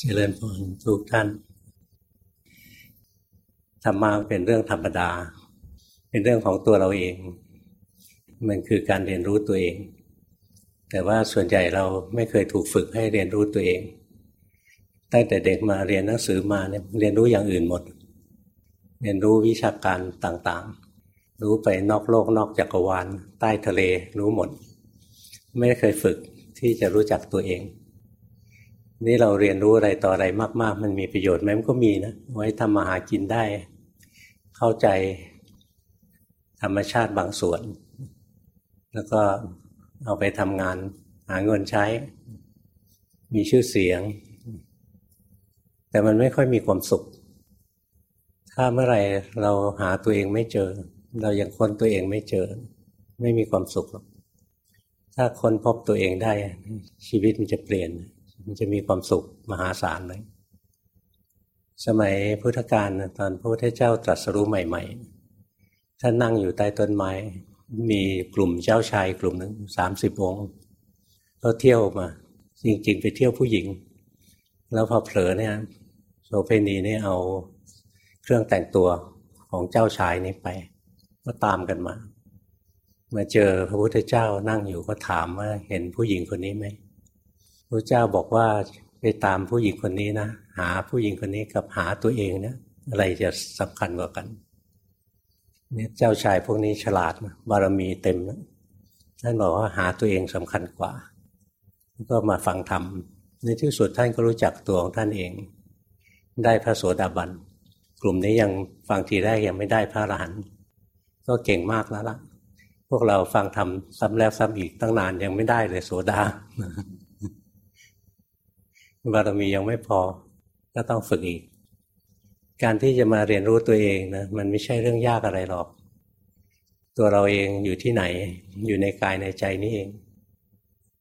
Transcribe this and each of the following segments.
เจริญพรทุกท่าน ธรรมะเป็นเรื่องธรรมดา เป็นเรื่องของตัวเราเอง มันคือการเรียนรู้ตัวเอง แต่ว่าส่วนใหญ่เราไม่เคยถูกฝึกให้เรียนรู้ตัวเอง ตั้งแต่เด็กมาเรียนหนังสือมาเนี่ยเรียนรู้อย่างอื่นหมด เรียนรู้วิชาการต่างๆ รู้ไปนอกโลกนอกจักรวาล ใต้ทะเลรู้หมด ไม่เคยฝึกที่จะรู้จักตัวเอง นี่เราเรียนรู้อะไรต่ออะไรมาก ๆ มันมีประโยชน์ไหมมันก็มีนะ ไว้ทำมาหากินได้ เข้าใจธรรมชาติบางส่วน แล้วก็เอาไปทำงานหาเงินใช้ มีชื่อเสียง แต่มันไม่ค่อยมีความสุข ถ้าเมื่อไหร่เราหาตัวเองไม่เจอ เรายังค้นตัวเองไม่เจอ ไม่มีความสุขหรอกถ้าค้นพบตัวเองได้ ชีวิตมันจะเปลี่ยน มันจะมีความสุขมหาศาลเลย สมัยพุทธกาลตอนพระพุทธเจ้าตรัสรู้ใหม่ ๆ ท่านนั่งอยู่ใต้ต้นไม้ มีกลุ่มเจ้าชายกลุ่มหนึ่งสามสิบองค์เขาเที่ยวมา จริง ๆ ไปเที่ยวผู้หญิง แล้วพอเผลอเนี่ยโสเภณีนี่เอาเครื่องแต่งตัวของเจ้าชายนี้ไป ก็ตามกันมา มาเจอพระพุทธเจ้านั่งอยู่ก็ถามว่าเห็นผู้หญิงคนนี้ไหม พระเจ้าบอกว่าไปตามผู้หญิงคนนี้นะหาผู้หญิงคนนี้กับหาตัวเองเนะอะไรจะสำคัญกว่ากัน เนี่ยเจ้าชายพวกนี้ฉลาดบารมีเต็มนะท่านบอกว่าหาตัวเองสำคัญกว่า ก็มาฟังธรรมในที่สุดท่านก็รู้จักตัวของท่านเอง ได้พระโสดาบันกลุ่มนี้ยังฟังทีแรกยังไม่ได้พระอรหันต์ก็เก่งมากแล้วล่ะ พวกเราฟังธรรมซ้ำแล้วซ้ำอีกตั้งนานยังไม่ได้เลยโสดา บารมียังไม่พอ ก็ต้องฝึกอีก การที่จะมาเรียนรู้ตัวเองนะมันไม่ใช่เรื่องยากอะไรหรอก ตัวเราเองอยู่ที่ไหน อยู่ในกายในใจนี้เอง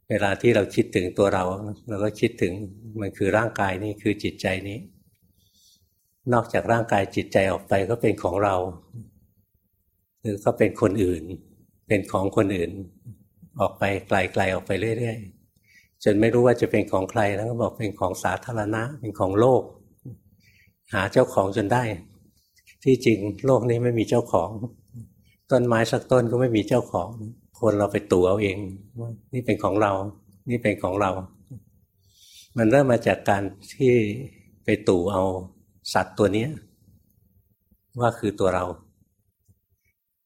เวลาที่เราคิดถึงตัวเรา เราก็คิดถึงมันคือร่างกายนี้คือจิตใจนี้ นอกจากร่างกายจิตใจออกไปก็เป็นของเรา หรือก็เป็นคนอื่น เป็นของคนอื่น ออกไปไกลๆออกไปเรื่อย ๆ จนไม่รู้ว่าจะเป็นของใครแล้วก็บอกเป็นของสาธารณะ เป็นของโลก หาเจ้าของจนได้ ที่จริงโลกนี้ไม่มีเจ้าของ ต้นไม้สักต้นก็ไม่มีเจ้าของ คนเราไปตู่เอาเองว่านี่เป็นของเรา นี่เป็นของเรา มันเริ่มมาจากการที่ไปตู่เอาสัตว์ตัวนี้ว่าคือตัวเรา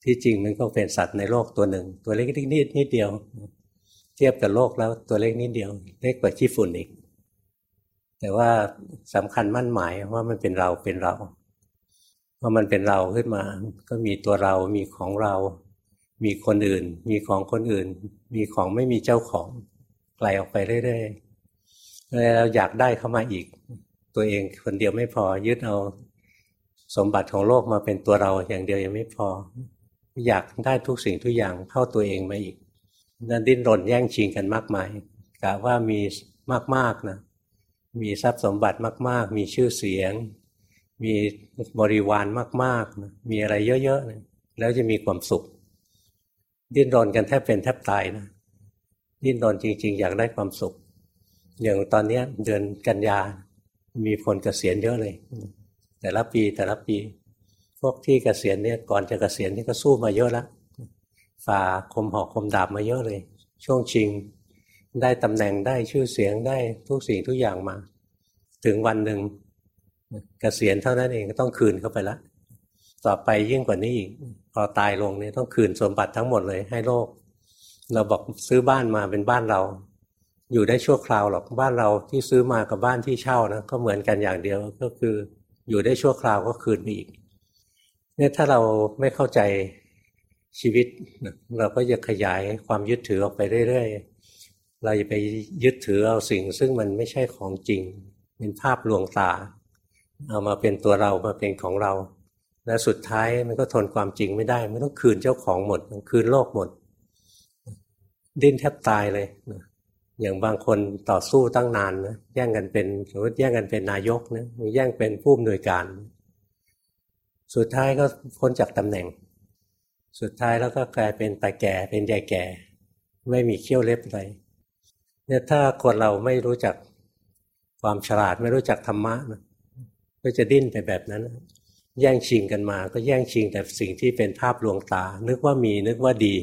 ที่จริงมันก็เป็นสัตว์ในโลกตัวหนึ่ง ตัวเล็กนิดนิดเดียว เทียบกับโลกแล้วตัวเล็กนิดเดียวเล็กกว่าขี้ฝุ่นอีก แต่ว่าสำคัญมั่นหมายว่ามันเป็นเราเป็นเราพอมันเป็นเราขึ้นมา ก็มีตัวเรามีของเรา มีคนอื่น มีของคนอื่น มีของไม่มีเจ้าของไกลออกไปเรื่อยๆเลยเราอยากได้เข้ามาอีก ตัวเองคนเดียวไม่พอยึดเอาสมบัติของโลกมาเป็นตัวเราอย่างเดียวยังไม่พอ อยากได้ทุกสิ่งทุกอย่างเข้าตัวเองมาอีก นั่นดิ้นรนแย่งชิงกันมากมายกะว่ามีมากๆนะมีทรัพย์สมบัติมาก ๆ มีชื่อเสียง มีบริวารมากๆนะมีอะไรเยอะๆนะแล้วจะมีความสุข ดิ้นรนกันแทบเป็นแทบตายนะดิ้นรนจริง ๆ อยากได้ความสุข อย่างตอนนี้เดือนกันยา มีคนเกษียณเยอะเลย แต่ละปีแต่ละปี พวกที่เกษียณเนี่ยก่อนจะเกษียณนี่ก็สู้มาเยอะแล้ว ฝ่าคมหอกคมดาบมาเยอะเลย ช่วงชิง ได้ตำแหน่งได้ชื่อเสียงได้ทุกสิ่งทุกอย่างมา ถึงวันหนึ่งกเกษียณเท่านั้นเองก็ต้องคืนเข้าไปละ ต่อไปยิ่งกว่านี้อีกพอตายลงเนี่ยต้องคืนสมบัติทั้งหมดเลยให้โลก เราบอกซื้อบ้านมาเป็นบ้านเรา อยู่ได้ชั่วคราวหรอกบ้านเราที่ซื้อมากับบ้านที่เช่านะก็เหมือนกันอย่างเดียวก็คือ อยู่ได้ชั่วคราวก็คืนไปอีกเนี่ยถ้าเราไม่เข้าใจ ชีวิตเราก็จะขยายความยึดถือออกไปเรื่อยๆ เราจะไปยึดถือเอาสิ่ง ซึ่งมันไม่ใช่ของจริง เป็นภาพลวงตา เอามาเป็นตัวเรามาเป็นของเรา และสุดท้ายมันก็ทนความจริงไม่ได้มันต้องคืนเจ้าของหมดคืนโลกหมด ดิ้นแทบตายเลยอย่างบางคนต่อสู้ตั้งนานนะแย่งกันเป็นสมมติแย่งกันเป็นนายกนะแย่งเป็นผู้อำนวยการ สุดท้ายก็พ้นจากตำแหน่ง สุดท้ายแล้วก็กลายเป็นตาแก่เป็นยายแก่ ไม่มีเขี้ยวเล็บอะไรเนี่ยถ้าคนเราไม่รู้จักความฉลาดไม่รู้จักธรรมะนะก็จะดิ้นไปแบบนั้น แย่งชิงกันมา ก็แย่งชิงแต่สิ่งที่เป็นภาพลวงตา นึกว่ามีนึกว่าดี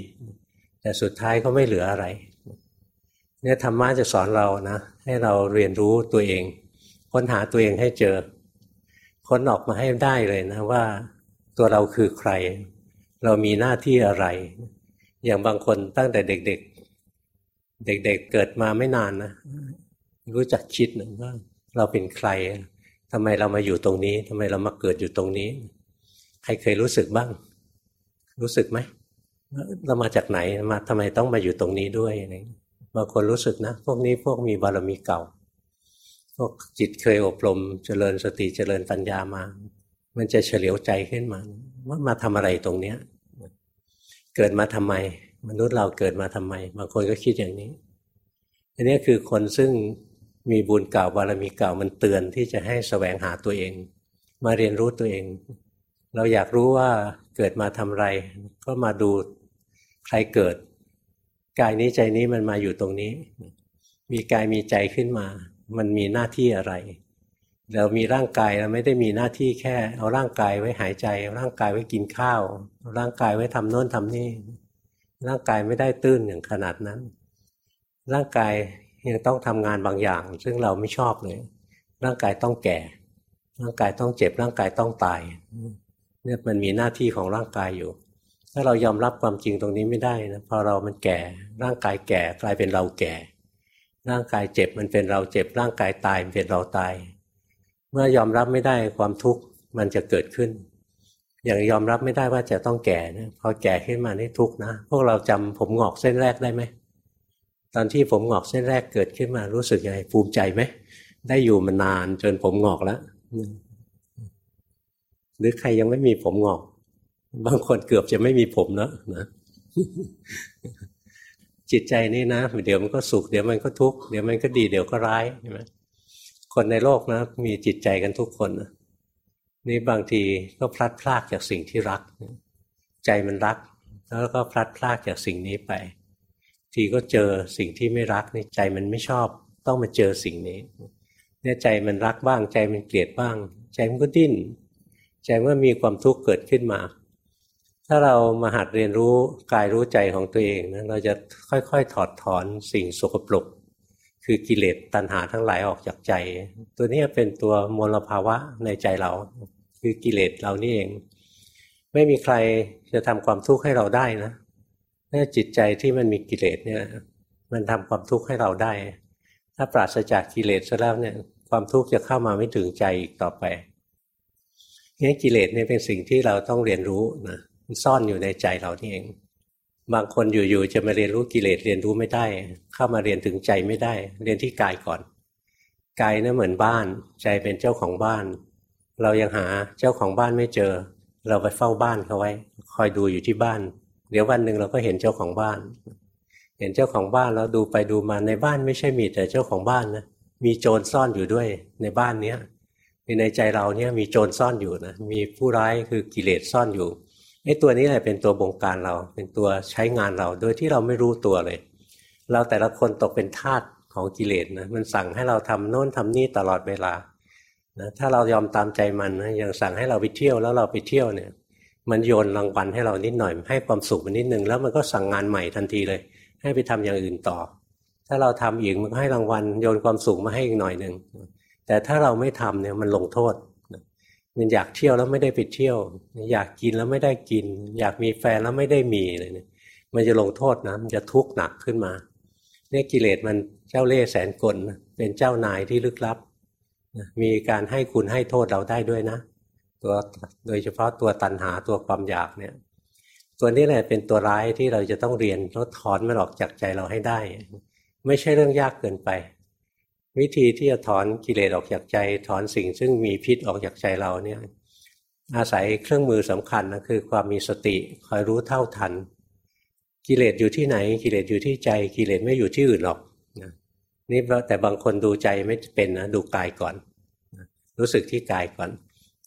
แต่สุดท้ายก็ไม่เหลืออะไรเนี่ยธรรมะจะสอนเรานะ ให้เราเรียนรู้ตัวเอง ค้นหาตัวเองให้เจอ ค้นออกมาให้ได้เลยนะว่า ตัวเราคือใคร เรามีหน้าที่อะไร อย่างบางคนตั้งแต่เด็ก ๆ เด็ก ๆเเกิดมาไม่นานนะรู้จักคิดนะว่าเราเป็นใครทำไมเรามาอยู่ตรงนี้ทำไมเรามาเกิดอยู่ตรงนี้ ใครเคยรู้สึกบ้าง รู้สึกไหมเรามาจากไหนมาทำไมต้องมาอยู่ตรงนี้ด้วยอะไรบางคนรู้สึกนะ พวกนี้พวกมีบารมีเก่า พวกจิตเคยอบรมเจริญสติเจริญปัญญามา มันจะเฉลียวใจขึ้นมา ว่ามาทำอะไรตรงเนี้ย เกิดมาทำไม มนุษย์เราเกิดมาทำไม บางคนก็คิดอย่างนี้อันนี้คือคนซึ่งมีบุญเก่าบารมีเก่ามันเตือนที่จะให้สแสวงหาตัวเอง มาเรียนรู้ตัวเอง เราอยากรู้ว่าเกิดมาทำไร ก็มาดูใครเกิด กายนี้ใจนี้มันมาอยู่ตรงนี้ มีกายมีใจขึ้นมา มันมีหน้าที่อะไร เรามีร่างกายเราไม่ได้มีหน้าที่แค่ เอาร่างกายไว้หายใจเอาร่างกายไว้กินข้าวเอาร่างกายไว้ทำโน้นทำนี่ ร่างกายไม่ได้ตื้นอย่างขนาดนั้น ร่างกายยังต้องทำงานบางอย่าง ซึ่งเราไม่ชอบเลย ร่างกายต้องแก่ ร่างกายต้องเจ็บ ร่างกายต้องตายเนี่ยมันมีหน้าที่ของร่างกายอยู่ ถ้าเรายอมรับความจริงตรงนี้ไม่ได้นะพอเรามันแก่ ร่างกายแก่กลายเป็นเราแก่ ร่างกายเจ็บมันเป็นเราเจ็บ ร่างกายตายมันเป็นเราตาย มื่อยอมรับไม่ได้ความทุกข์มันจะเกิดขึ้น อย่างยอมรับไม่ได้ว่าจะต้องแก่นะพอแก่ขึ้นมานี่ทุกข์นะ พวกเราจำผมหงอกเส้นแรกได้ไหมตอนที่ผมหงอกเส้นแรกเกิดขึ้นมารู้สึกยังไงภูมิใจไหมได้อยู่มานานจนผมหงอกแล้วหรือใครยังไม่มีผมหงอก บางคนเกือบจะไม่มีผมแล้วนะจิตใจนี่นะเดี๋ยวมันก็สุขเดี๋ยวมันก็ทุกข์เดี๋ยวมันก็ดีเดี๋ยวก็ร้ายใช่ไหม คนในโลกนะ มีจิตใจกันทุกคนนะนี่บางทีก็พลัดพรากจากสิ่งที่รัก ใจมันรัก แล้วก็พลัดพรากจากสิ่งนี้ไป ทีก็เจอสิ่งที่ไม่รักในใจมันไม่ชอบ ต้องมาเจอสิ่งนี้เนี่ยใจมันรักบ้าง ใจมันเกลียดบ้าง ใจมันก็ดิ้นใจเมื่อมีความทุกข์เกิดขึ้นมา ถ้าเรามาหัดเรียนรู้กายรู้ใจของตัวเองนะเราจะค่อยๆ ถอดถอนสิ่งสกปรก คือกิเลสตัณหาทั้งหลายออกจากใจ ตัวนี้เป็นตัวมลภาวะในใจเรา คือกิเลสเรานี่เอง ไม่มีใครจะทำความทุกข์ให้เราได้นะนี่จิตใจที่มันมีกิเลสเนี่ย มันทำความทุกข์ให้เราได้ ถ้าปราศจากกิเลสซะแล้วเนี่ย ความทุกข์จะเข้ามาไม่ถึงใจอีกต่อไปนี่กิเลสเนี่ยเป็นสิ่งที่เราต้องเรียนรู้นะมันซ่อนอยู่ในใจเรานี่เอง บางคนอยู่ๆจะมาเรียนรู้กิเลสเรียนรู้ไม่ได้ เข้ามาเรียนถึงใจไม่ได้ เรียนที่กายก่อนกายนี่ยเหมือนบ้าน ใจเป็นเจ้าของบ้าน เรายังหาเจ้าของบ้านไม่เจอ เราไปเฝ้าบ้านเขาไว้ คอยดูอยู่ที่บ้าน เดี๋ยววันหนึ่งเราก็เห็นเจ้าของบ้าน เห็นเจ้าของบ้านแล้วดูไปดูมาในบ้านไม่ใช่มีแต่เจ้าของบ้านนะมีโจรซ่อนอยู่ด้วยในบ้านเนี้ยในใจเราเนี่ยมีโจรซ่อนอยู่นะมีผู้ร้ายคือกิเลสซ่อนอยู่ ไอ้ตัวนี้แหละเป็นตัวบงการเรา เป็นตัวใช้งานเรา โดยที่เราไม่รู้ตัวเลย เราแต่ละคนตกเป็นทาสของกิเลสนะ มันสั่งให้เราทำโน้นทำนี่ตลอดเวลานะถ้าเรายอมตามใจมันนะอย่างสั่งให้เราไปเที่ยวแล้วเราไปเที่ยวเนี่ย มันโยนรางวัลให้เรานิดหน่อย ให้ความสุขมันนิดนึงแล้วมันก็สั่งงานใหม่ทันทีเลย ให้ไปทำอย่างอื่นต่อ ถ้าเราทำอีกมันก็ให้รางวัลโยนความสุขมาให้อีกหน่อยหนึ่งแต่ถ้าเราไม่ทำเนี่ยมันลงโทษ มันอยากเที่ยวแล้วไม่ได้ไปเที่ยว อยากกินแล้วไม่ได้กิน อยากมีแฟนแล้วไม่ได้มีเลยเนี่ยมันจะลงโทษนะมันจะทุกข์หนักขึ้นมาเนี่ยกิเลสมันเจ้าเล่ห์แสนกลเป็นเจ้านายที่ลึกลับ มีการให้คุณให้โทษเราได้ด้วยนะ ตัวโดยเฉพาะตัวตันหาตัวความอยากเนี่ย ตัวนี้แหละเป็นตัวร้ายที่เราจะต้องเรียนลดถอนมันออกจากใจเราให้ได้ ไม่ใช่เรื่องยากเกินไป วิธีที่จะถอนกิเลสออกจากใจ ถอนสิ่งซึ่งมีพิษออกจากใจเราเนี่ยอาศัยเครื่องมือสำคัญนะคือความมีสติคอยรู้เท่าทัน กิเลสอยู่ที่ไหน กิเลสอยู่ที่ใจ กิเลสไม่อยู่ที่อื่นหรอกนะนี่แต่บางคนดูใจไม่เป็นนะดูกายก่อนรู้สึกที่กายก่อน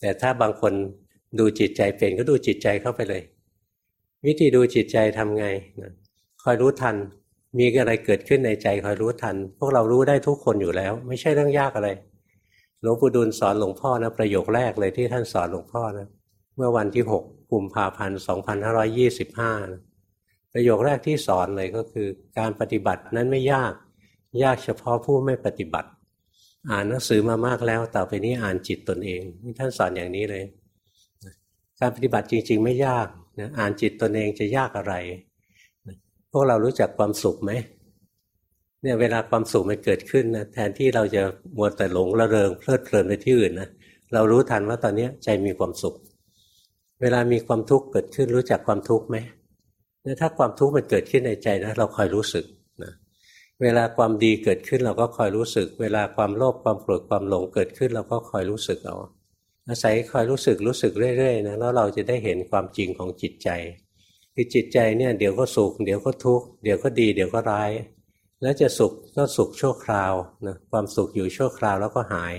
แต่ถ้าบางคนดูจิตใจเป็นก็ดูจิตใจเข้าไปเลย วิธีดูจิตใจทำไงนะคอยรู้ทัน มีอะไรเกิดขึ้นในใจคอยรู้ทัน พวกเรารู้ได้ทุกคนอยู่แล้ว ไม่ใช่เรื่องยากอะไรหลวงปู่ดูลสอนหลวงพ่อนะประโยคแรกเลยที่ท่านสอนหลวงพ่อนะเมื่อวันที่หกกุมภาพันธ์สองพันห้าร้อยี่สิบห้าประโยคแรกที่สอนเลยก็คือ การปฏิบัตินั้นไม่ยาก ยากเฉพาะผู้ไม่ปฏิบัติ อ่านหนังสือมามากแล้วต่อไปนี้อ่านจิตตนเองท่านสอนอย่างนี้เลย การปฏิบัติจริง ๆ ไม่ยากนะอ่านจิตตนเองจะยากอะไร พวกเรารู้จักความสุขไหมเนี่ยเวลาความสุขมันเกิดขึ้นนะแทนที่เราจะมัวแต่หลงระเริงเพลิดเพลินไปที่อื่นนะเรารู้ทันว่าตอนนี้ใจมีความสุข เวลามีความทุกข์เกิดขึ้นรู้จักความทุกข์ไหมเนี่ยถ้าความทุกข์มันเกิดขึ้นในใจนะเราคอยรู้สึกนะเวลาความดีเกิดขึ้นเราก็คอยรู้สึก เวลาความโลภความโกรธความหลงเกิดขึ้น เราก็คอยรู้สึกเอาอาศัยคอยรู้สึกรู้สึกเรื่อยๆนะแล้วเราจะได้เห็นความจริงของจิตใจ คือจิตใจเนี่ยเดี๋ยวก็สุขเดี๋ยวก็ทุกข์เดี๋ยวก็ดี เดี๋ยวก็ร้าย แล้วจะสุขก็สุขชั่วคราวนะความสุขอยู่ชั่วคราวแล้วก็หาย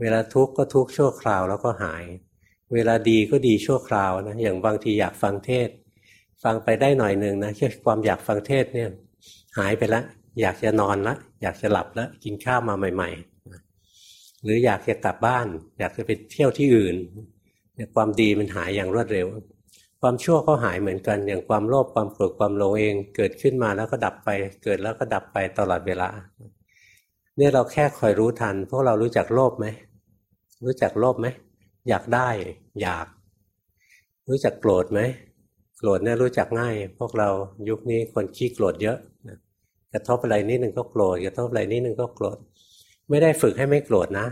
เวลาทุกข์ก็ทุกข์ชั่วคราวแล้วก็หาย เวลาดีก็ดีชั่วคราวนะอย่างบางทีอยากฟังเทศ ฟังไปได้หน่อยหนึ่งนะแค่ความอยากฟังเทศเนี่ยหายไปแล้วอยากจะนอนละอยากจะหลับล้วกินข้าวมาใหม่ ๆ หรืออยากจะกลับบ้าน อยากจะไปเที่ยวที่อื่นความดีมันหายอย่างรวดเร็ว ความชั่วก็หายเหมือนกัน อย่างความโลภความโกรธความโลภเองเกิดขึ้นมาแล้วก็ดับไป เกิดแล้วก็ดับไปตลอดเวลา เนี่ยเราแค่คอยรู้ทัน พวกเรารู้จักโลภไหมรู้จักโลภไหมอยากได้อยาก รู้จักโกรธไหมโกรธเนี่ยรู้จักง่าย พวกเรายุคนี้คนขี้โกรธเยอะกระทบอะไรนิดหนึ่งก็โกรธกระทบอะไรนิดหนึ่งก็โกรธไม่ได้ฝึกให้ไม่โกรธนะ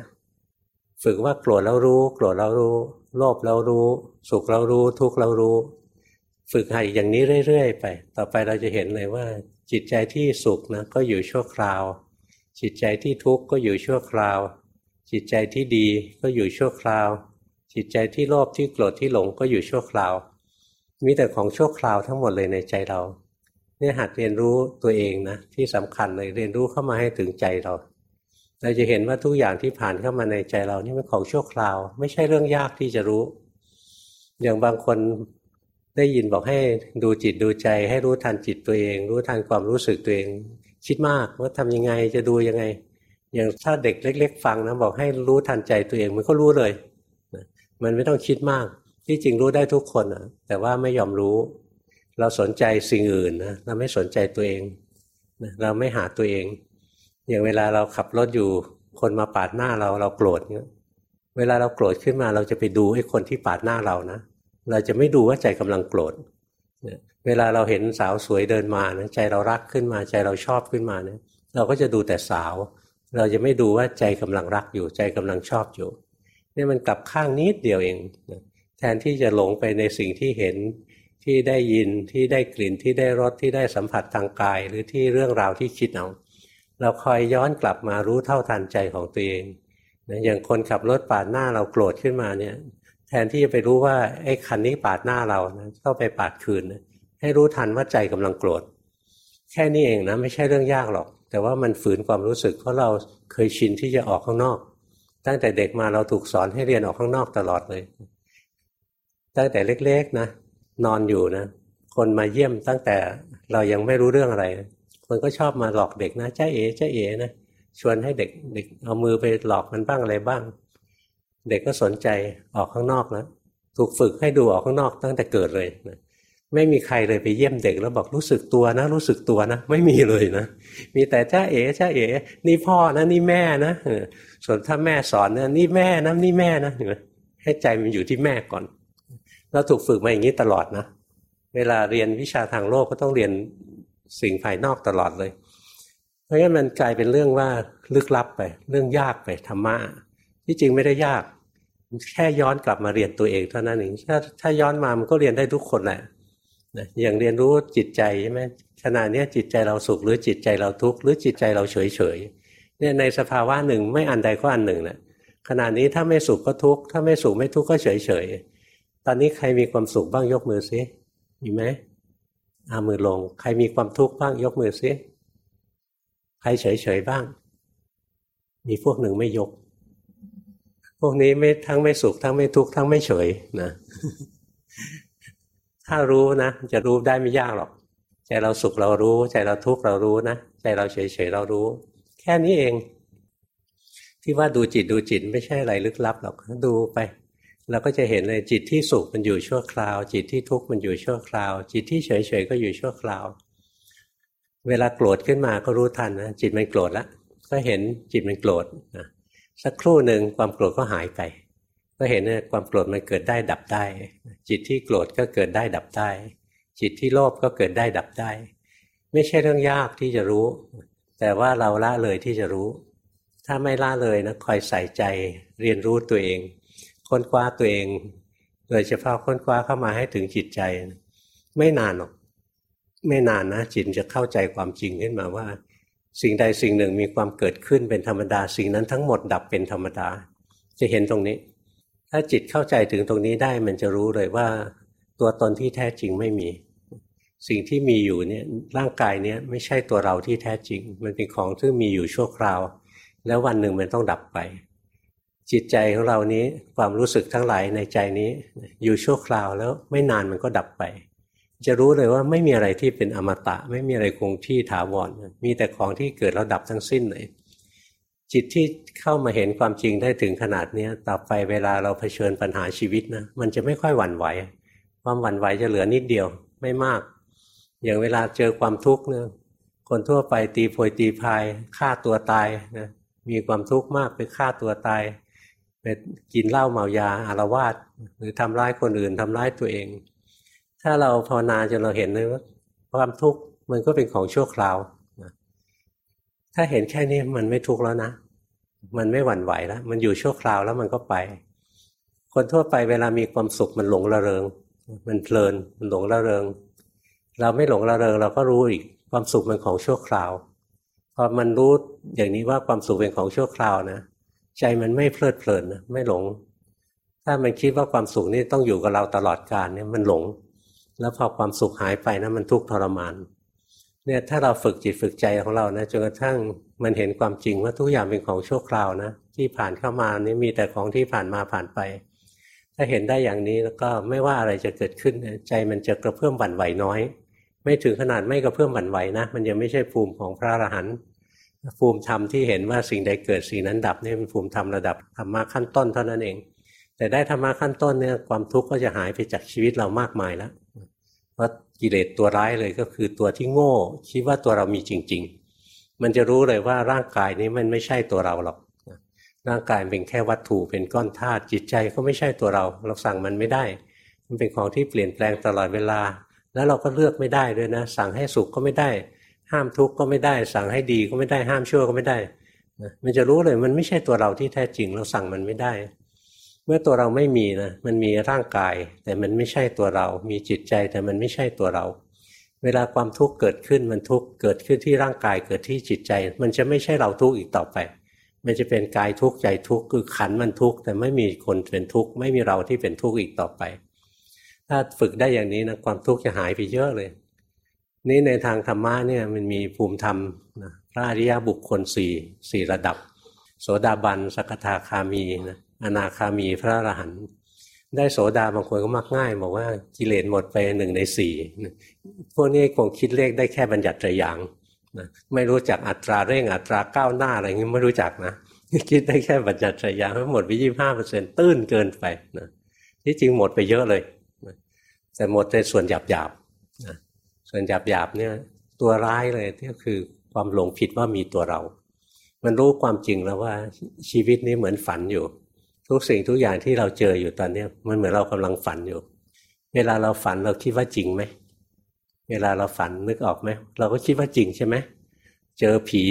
ฝึกว่าโกรธแล้วรู้ โกรธแล้วรู้ โลภแล้วรู้ สุขแล้วรู้ทุกข์แล้วรู้ ฝึกให้อย่างนี้เรื่อยๆไป ต่อไปเราจะเห็นเลยว่า จิตใจที่สุขนะก็อยู่ชั่วคราว จิตใจที่ทุกข์ก็อยู่ชั่วคราว จิตใจที่ดีก็อยู่ชั่วคราว จิตใจที่โลภที่โกรธที่หลงก็อยู่ชั่วคราว มีแต่ของชั่วคราวทั้งหมดเลยในใจเราเนี่ยหัดเรียนรู้ตัวเองนะที่สำคัญเลยเรียนรู้เข้ามาให้ถึงใจเรา เราจะเห็นว่าทุกอย่างที่ผ่านเข้ามาในใจเรานี่เป็นของชั่วคราว ไม่ใช่เรื่องยากที่จะรู้ อย่างบางคนได้ยินบอกให้ดูจิตดูใจ ให้รู้ทันจิตตัวเอง รู้ทันความรู้สึกตัวเอง คิดมากว่าทำยังไงจะดูยังไง อย่างถ้าเด็กเล็ก ๆ ฟังนะบอกให้รู้ทันใจตัวเองมันก็รู้เลย มันไม่ต้องคิดมาก ที่จริงรู้ได้ทุกคนนะแต่ว่าไม่ยอมรู้ เราสนใจสิ่งอื่นนะเราไม่สนใจตัวเองเราไม่หาตัวเอง อย่างเวลาเราขับรถอยู่ คนมาปาดหน้าเราเราโกรธเนี่ยเวลาเราโกรธขึ้นมาเราจะไปดูไอ้คนที่ปาดหน้าเรานะ เราจะไม่ดูว่าใจกำลังโกรธเวลาเราเห็นสาวสวยเดินมานะใจเรารักขึ้นมาใจเราชอบขึ้นมาเนี่ยเราก็จะดูแต่สาว เราจะไม่ดูว่าใจกำลังรักอยู่ใจกำลังชอบอยู่นี่มันกลับข้างนิดเดียวเองแทนที่จะหลงไปในสิ่งที่เห็นที่ได้ยินที่ได้กลิ่นที่ได้รสที่ได้สัมผัสทางกาย หรือที่เรื่องราวที่คิดเอา เราคอยย้อนกลับมารู้เท่าทันใจของตัวเองนะอย่างคนขับรถปาดหน้าเราโกรธขึ้นมาเนี่ย แทนที่จะไปรู้ว่าไอ้คันนี้ปาดหน้าเรานะก็ไปปาดคืนนะให้รู้ทันว่าใจกำลังโกรธ แค่นี้เองนะไม่ใช่เรื่องยากหรอก แต่ว่ามันฝืนความรู้สึกเพราะเราเคยชินที่จะออกข้างนอก ตั้งแต่เด็กมาเราถูกสอนให้เรียนออกข้างนอกตลอดเลย ตั้งแต่เล็กๆนะนอนอยู่นะ คนมาเยี่ยมตั้งแต่เรายังไม่รู้เรื่องอะไร คนก็ชอบมาหลอกเด็กนะจ้าเอ๋จ้าเอ๋นะชวนให้เด็กเด็กเอามือไปหลอกมันบ้างอะไรบ้าง เด็กก็สนใจออกข้างนอกนะถูกฝึกให้ดูออกข้างนอกตั้งแต่เกิดเลยนะไม่มีใครเลยไปเยี่ยมเด็กแล้วบอกรู้สึกตัวนะ รู้สึกตัวนะ ไม่มีเลยนะ มีแต่จ้าเอ๋จ้าเอ๋นี่พ่อนะนี่แม่นะส่วนถ้าแม่สอนนะนี่แม่นะนี่แม่นะให้ใจมันอยู่ที่แม่ก่อนเราถูกฝึกมาอย่างนี้ตลอดนะ เวลาเรียนวิชาทางโลกก็ต้องเรียน สิ่งภายนอกตลอดเลย เพราะงั้นมันกลายเป็นเรื่องว่าลึกลับไป เรื่องยากไปธรรมะที่จริงไม่ได้ยากแค่ย้อนกลับมาเรียนตัวเองเท่านั้นเองถ้าถ้าย้อนมามันก็เรียนได้ทุกคนแหละนะอย่างเรียนรู้จิตใจใช่ไหมขณะนี้จิตใจเราสุขหรือจิตใจเราทุกข์หรือจิตใจเราเฉยเฉยเนี่ยในสภาวะหนึ่งไม่อันใดก็อันหนึ่งนะขณะนี้ถ้าไม่สุขก็ทุกข์ถ้าไม่สุขไม่ทุกข์ก็เฉยเฉยตอนนี้ใครมีความสุขบ้างยกมือซิมีไหม เอามือลง ใครมีความทุกข์บ้างยกมือซิใครเฉยๆบ้าง มีพวกหนึ่งไม่ยก พวกนี้ไม่ทั้งไม่สุขทั้งไม่ทุกข์ทั้งไม่เฉยนะ ถ้ารู้นะจะรู้ได้ไม่ยากหรอก ใจใจเราสุขเรารู้ ใจเราทุกข์เรารู้นะ ใจเราเฉยๆเรารู้ แค่นี้เอง ที่ว่าดูจิตดูจิตไม่ใช่อะไรลึกลับหรอก ดูไป เราก็จะเห็นเลยจิตที่สุขมันอยู่ชั่วคราว จิตที่ทุกข์มันอยู่ชั่วคราว จิตที่เฉยๆก็อยู่ชั่วคราว เวลาโกรธขึ้นมาก็รู้ทันนะจิตมันโกรธแล้วก็เห็นจิตมันโกรธนะสักครู่หนึ่งความโกรธก็หายไป ก็เห็นว่าความโกรธมันเกิดได้ดับได้ จิตที่โกรธก็เกิดได้ดับได้ จิตที่โลภก็เกิดได้ดับได้ ไม่ใช่เรื่องยากที่จะรู้ แต่ว่าเราละเลยที่จะรู้ ถ้าไม่ละเลยนะคอยใส่ใจเรียนรู้ตัวเอง ค้นคว้าตัวเอง โดยเฉพาะค้นคว้าเข้ามาให้ถึงจิตใจ ไม่นานหรอก ไม่นานนะจิตจะเข้าใจความจริงขึ้นมาว่า สิ่งใดสิ่งหนึ่งมีความเกิดขึ้นเป็นธรรมดา สิ่งนั้นทั้งหมดดับเป็นธรรมดา จะเห็นตรงนี้ ถ้าจิตเข้าใจถึงตรงนี้ได้มันจะรู้เลยว่า ตัวตนที่แท้จริงไม่มี สิ่งที่มีอยู่เนี่ยร่างกายเนี้ยไม่ใช่ตัวเราที่แท้จริง มันเป็นของที่มีอยู่ชั่วคราว แล้ววันหนึ่งมันต้องดับไป จิตใจของเรานี้ความรู้สึกทั้งหลายในใจนี้ อยู่ชั่วคราวแล้วไม่นานมันก็ดับไป จะรู้เลยว่าไม่มีอะไรที่เป็นอมตะ ไม่มีอะไรคงที่ถาวรมีแต่ของที่เกิดแล้วดับทั้งสิ้นเลยจิตที่เข้ามาเห็นความจริงได้ถึงขนาดนี้ต่อไปเวลาเราเผชิญปัญหาชีวิตนะมันจะไม่ค่อยหวั่นไหว ความหวั่นไหวจะเหลือนิดเดียวไม่มาก อย่างเวลาเจอความทุกข์เนี่ยคนทั่วไปตีโพยตีพายฆ่าตัวตายนะมีความทุกข์มากไปฆ่าตัวตาย ไปกินเหล้าเมายาอารวาสหรือทำร้ายคนอื่นทำร้ายตัวเอง ถ้าเราภาวนาจนเราเห็นเลยว่าความทุกข์มันก็เป็นของชั่วคราวถ้าเห็นแค่นี้มันไม่ทุกข์แล้วนะ มันไม่หวั่นไหวแล้ว มันอยู่ชั่วคราวแล้วมันก็ไป คนทั่วไปเวลามีความสุขมันหลงระเริง มันเพลินมันหลงระเริง เราไม่หลงระเริง เราก็รู้อีกความสุขมันของชั่วคราวพอมันรู้อย่างนี้ว่าความสุขเป็นของชั่วคราวนะ ใจมันไม่เพลิดเพลินนะไม่หลง ถ้ามันคิดว่าความสุขนี่ต้องอยู่กับเราตลอดกาลเนี่ยมันหลง แล้วพอความสุขหายไปนะมันทุกข์ทรมาน เนี่ยถ้าเราฝึกจิตฝึกใจของเรานะจนกระทั่งมันเห็นความจริงว่าทุกอย่างเป็นของชั่วคราวนะที่ผ่านเข้ามานี่มีแต่ของที่ผ่านมาผ่านไป ถ้าเห็นได้อย่างนี้แล้วก็ไม่ว่าอะไรจะเกิดขึ้นใจมันจะกระเพื่อมบั่นไหวน้อย ไม่ถึงขนาดไม่กระเพื่อมบั่นไหวนะมันยังไม่ใช่ภูมิของพระอรหันต์ ภูมิธรรมที่เห็นว่าสิ่งใดเกิดสิ่งนั้นดับนี่เป็นภูมิธรรมระดับธรรมะขั้นต้นเท่านั้นเอง แต่ได้ธรรมะขั้นต้นเนี่ยความทุกข์ก็จะหายไปจากชีวิตเรามากมายแล้วเพราะกิเลสตัวร้ายเลยก็คือตัวที่โง่ คิดว่าตัวเรามีจริง ๆ มันจะรู้เลยว่าร่างกายนี้มันไม่ใช่ตัวเราหรอกร่างกายเป็นแค่วัตถุเป็นก้อนธาตุจิตใจก็ไม่ใช่ตัวเรา เราสั่งมันไม่ได้ มันเป็นของที่เปลี่ยนแปลงตลอดเวลา แล้วเราก็เลือกไม่ได้ด้วยนะ สั่งให้สุขก็ไม่ได้ ห้ามทุกข์ก็ไม่ได้ สั่งให้ดีก็ไม่ได้ห้ามชั่วก็ไม่ได้มันจะรู้เลยมันไม่ใช่ตัวเราที่แท้จริงเราสั่งมันไม่ได้ เมื่อตัวเราไม่มีนะมันมีร่างกาย แต่มันไม่ใช่ตัวเรา มีจิตใจแต่มันไม่ใช่ตัวเรา เวลาความทุกข์เกิดขึ้นมันทุกข์เกิดขึ้นที่ร่างกายเกิดที่จิตใจ มันจะไม่ใช่เราทุกข์อีกต่อไป มันจะเป็นกายทุกข์ใจทุกข์คือขันมันทุกข์แต่ไม่มีคนเป็นทุกข์ไม่มีเราที่เป็นทุกข์อีกต่อไป ถ้าฝึกได้อย่างนี้นะความทุกข์จะหายไปเยอะเลย นี่ในทางธรรมะเนี่ยมันมีภูมิธรรมนะพระอริยบุคคลสี่สี่ระดับ โสดาบันสกทาคามีนะอนาคามีพระอรหันต์ได้โสดาบางคนก็มักง่าย บอกว่ากิเลสหมดไปหนึ่งในสี่พวกนี้คงคิดเลขได้แค่บัญญัติใจอย่างนะไม่รู้จักอัตราเร่งอัตราก้าวหน้าอะไรเงี้ไม่รู้จักนะคิดได้แค่บัญญัติใจอย่างหมดไปยี่ห้าเปอร์เซ็นต์ตื้นเกินไปนะที่จริงหมดไปเยอะเลยแต่หมดในส่วนหยาบ ส่วนหยาบหยาบเนี่ย ตัวร้ายเลยที่คือความหลงผิดว่ามีตัวเรา มันรู้ความจริงแล้วว่าชีวิตนี้เหมือนฝันอยู่ ทุกสิ่งทุกอย่างที่เราเจออยู่ตอนนี้มันเหมือนเรากำลังฝันอยู่ เวลาเราฝันเราคิดว่าจริงไหมเวลาเราฝันนึกออกไหมเราก็คิดว่าจริงใช่ไหมเจอผี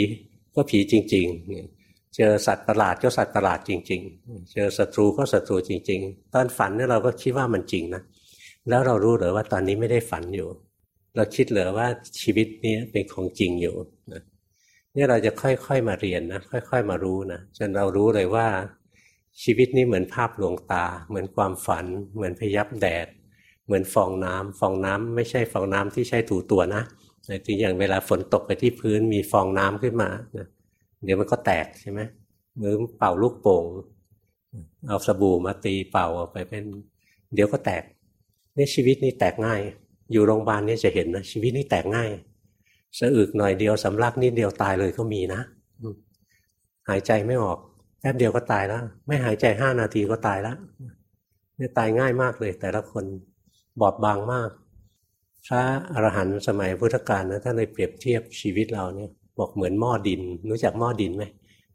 ก็ผีจริงๆเจอสัตว์ประหลาดก็สัตว์ประหลาดจริง ๆ เจอศัตรูก็ศัตรูจริง ๆ ตอนฝันเนี่ยเราก็คิดว่ามันจริงนะ แล้วเรารู้หรือว่าตอนนี้ไม่ได้ฝันอยู่ เราคิดเหลือว่าชีวิตนี้เป็นของจริงอยู่นะนี่เราจะค่อยๆมาเรียนนะค่อย ๆ มารู้นะจนเรารู้เลยว่า ชีวิตนี้เหมือนภาพลวงตา เหมือนความฝัน เหมือนพยับแดด เหมือนฟองน้ำฟองน้ำไม่ใช่ฟองน้ำที่ใช้ถูตัวนะจริงอย่างเวลาฝนตกไปที่พื้นมีฟองน้ำขึ้นมาเดี๋ยวมันก็แตกใช่ไหมมือเป่าลูกโป่งเอาสบู่มาตีเป่าออกไปเป็น เดี๋ยวก็แตกนี่ชีวิตนี้แตกง่าย อยู่โรงพยาบาลนี่จะเห็นนะชีวิตนี่แตกง่ายสะอึกหน่อยเดียวสำลักนิดเดียวตายเลยก็มีนะหายใจไม่ออกแป๊บเดียวก็ตายแล้ว ไม่หายใจห้านาทีก็ตายแล้วนี่ตายง่ายมากเลย แต่ละคนบอบบางมาก พระอรหันต์สมัยพุทธกาลนะท่านเลยเปรียบเทียบชีวิตเราเนี่ย บอกเหมือนหม้อดิน รู้จักหม้อดินไหม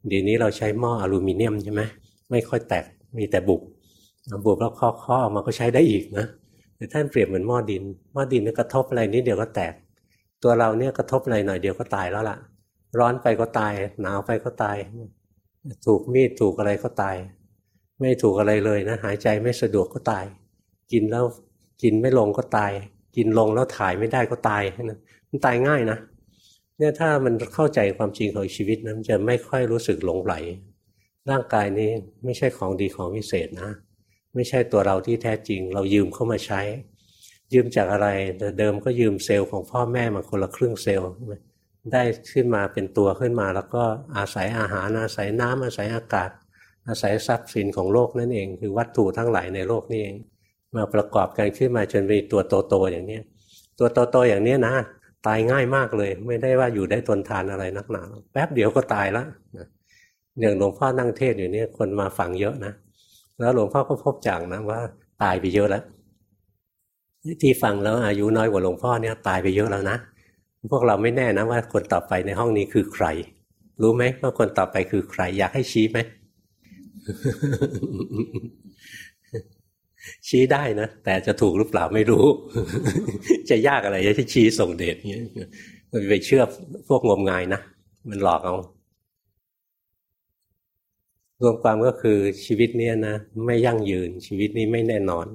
เดี๋ยวนี้เราใช้หม้ออลูมิเนียมใช่ไหมไม่ค่อยแตกมีแต่บุบบุบแล้วเคาะเคาะออกมาก็ใช้ได้อีกนะ ท่านเปรียบเหมือนหม้อดินหม้อดินนี่กระทบอะไรนิดเดียวก็แตก ตัวเราเนี่ยกระทบอะไรหน่อยเดียวก็ตายแล้วล่ะ ร้อนไปก็ตาย หนาวไปก็ตาย ถูกมีดถูกอะไรก็ตาย ไม่ถูกอะไรเลยนะ หายใจไม่สะดวกก็ตาย กินแล้วกินไม่ลงก็ตาย กินลงแล้วถ่ายไม่ได้ก็ตายนะมันตายง่ายนะเนี่ยถ้ามันเข้าใจความจริงของชีวิตนะมันจะไม่ค่อยรู้สึกหลงไหล ร่างกายนี้ไม่ใช่ของดีของพิเศษนะ ไม่ใช่ตัวเราที่แท้จริง เรายืมเข้ามาใช้ ยืมจากอะไรเดิมก็ยืมเซลล์ของพ่อแม่มาคนละครึ่งเซลล์ได้ขึ้นมาเป็นตัวขึ้นมา แล้วก็อาศัยอาหารอาศัยน้ำอาศัยอากาศ อาศัยทรัพย์สินของโลกนั่นเอง คือวัตถุทั้งหลายในโลกนี่เอง มาประกอบกันขึ้นมาจนมีตัวโตๆอย่างเนี้ยตัวโตๆอย่างเนี้ยนะตายง่ายมากเลย ไม่ได้ว่าอยู่ได้ทนทานอะไรนักหนาแป๊บเดียวก็ตายล้วอย่างหลวงพ่อนั่งเทศอยู่เนี่ยคนมาฟังเยอะนะ แล้วหลวงพ่อก็พบจังนะว่า ตายไปเยอะแล้วที่ฟังแล้วอายุน้อยกว่าหลวงพ่อเนี่ยตายไปเยอะแล้วนะพวกเราไม่แน่นะว่าคนต่อไปในห้องนี้คือใคร รู้ไหมว่าคนต่อไปคือใคร อยากให้ชี้ไหมชี้ได้นะแต่จะถูกหรือเปล่าไม่รู้ จะยากอะไรจะชี้ส่งเดชเงี้ยมันไปเชื่อพวกงมงายนะมันหลอกเอา รวมความก็คือชีวิตเนี้ยนะไม่ยั่งยืนชีวิตนี้ไม่แน่นอน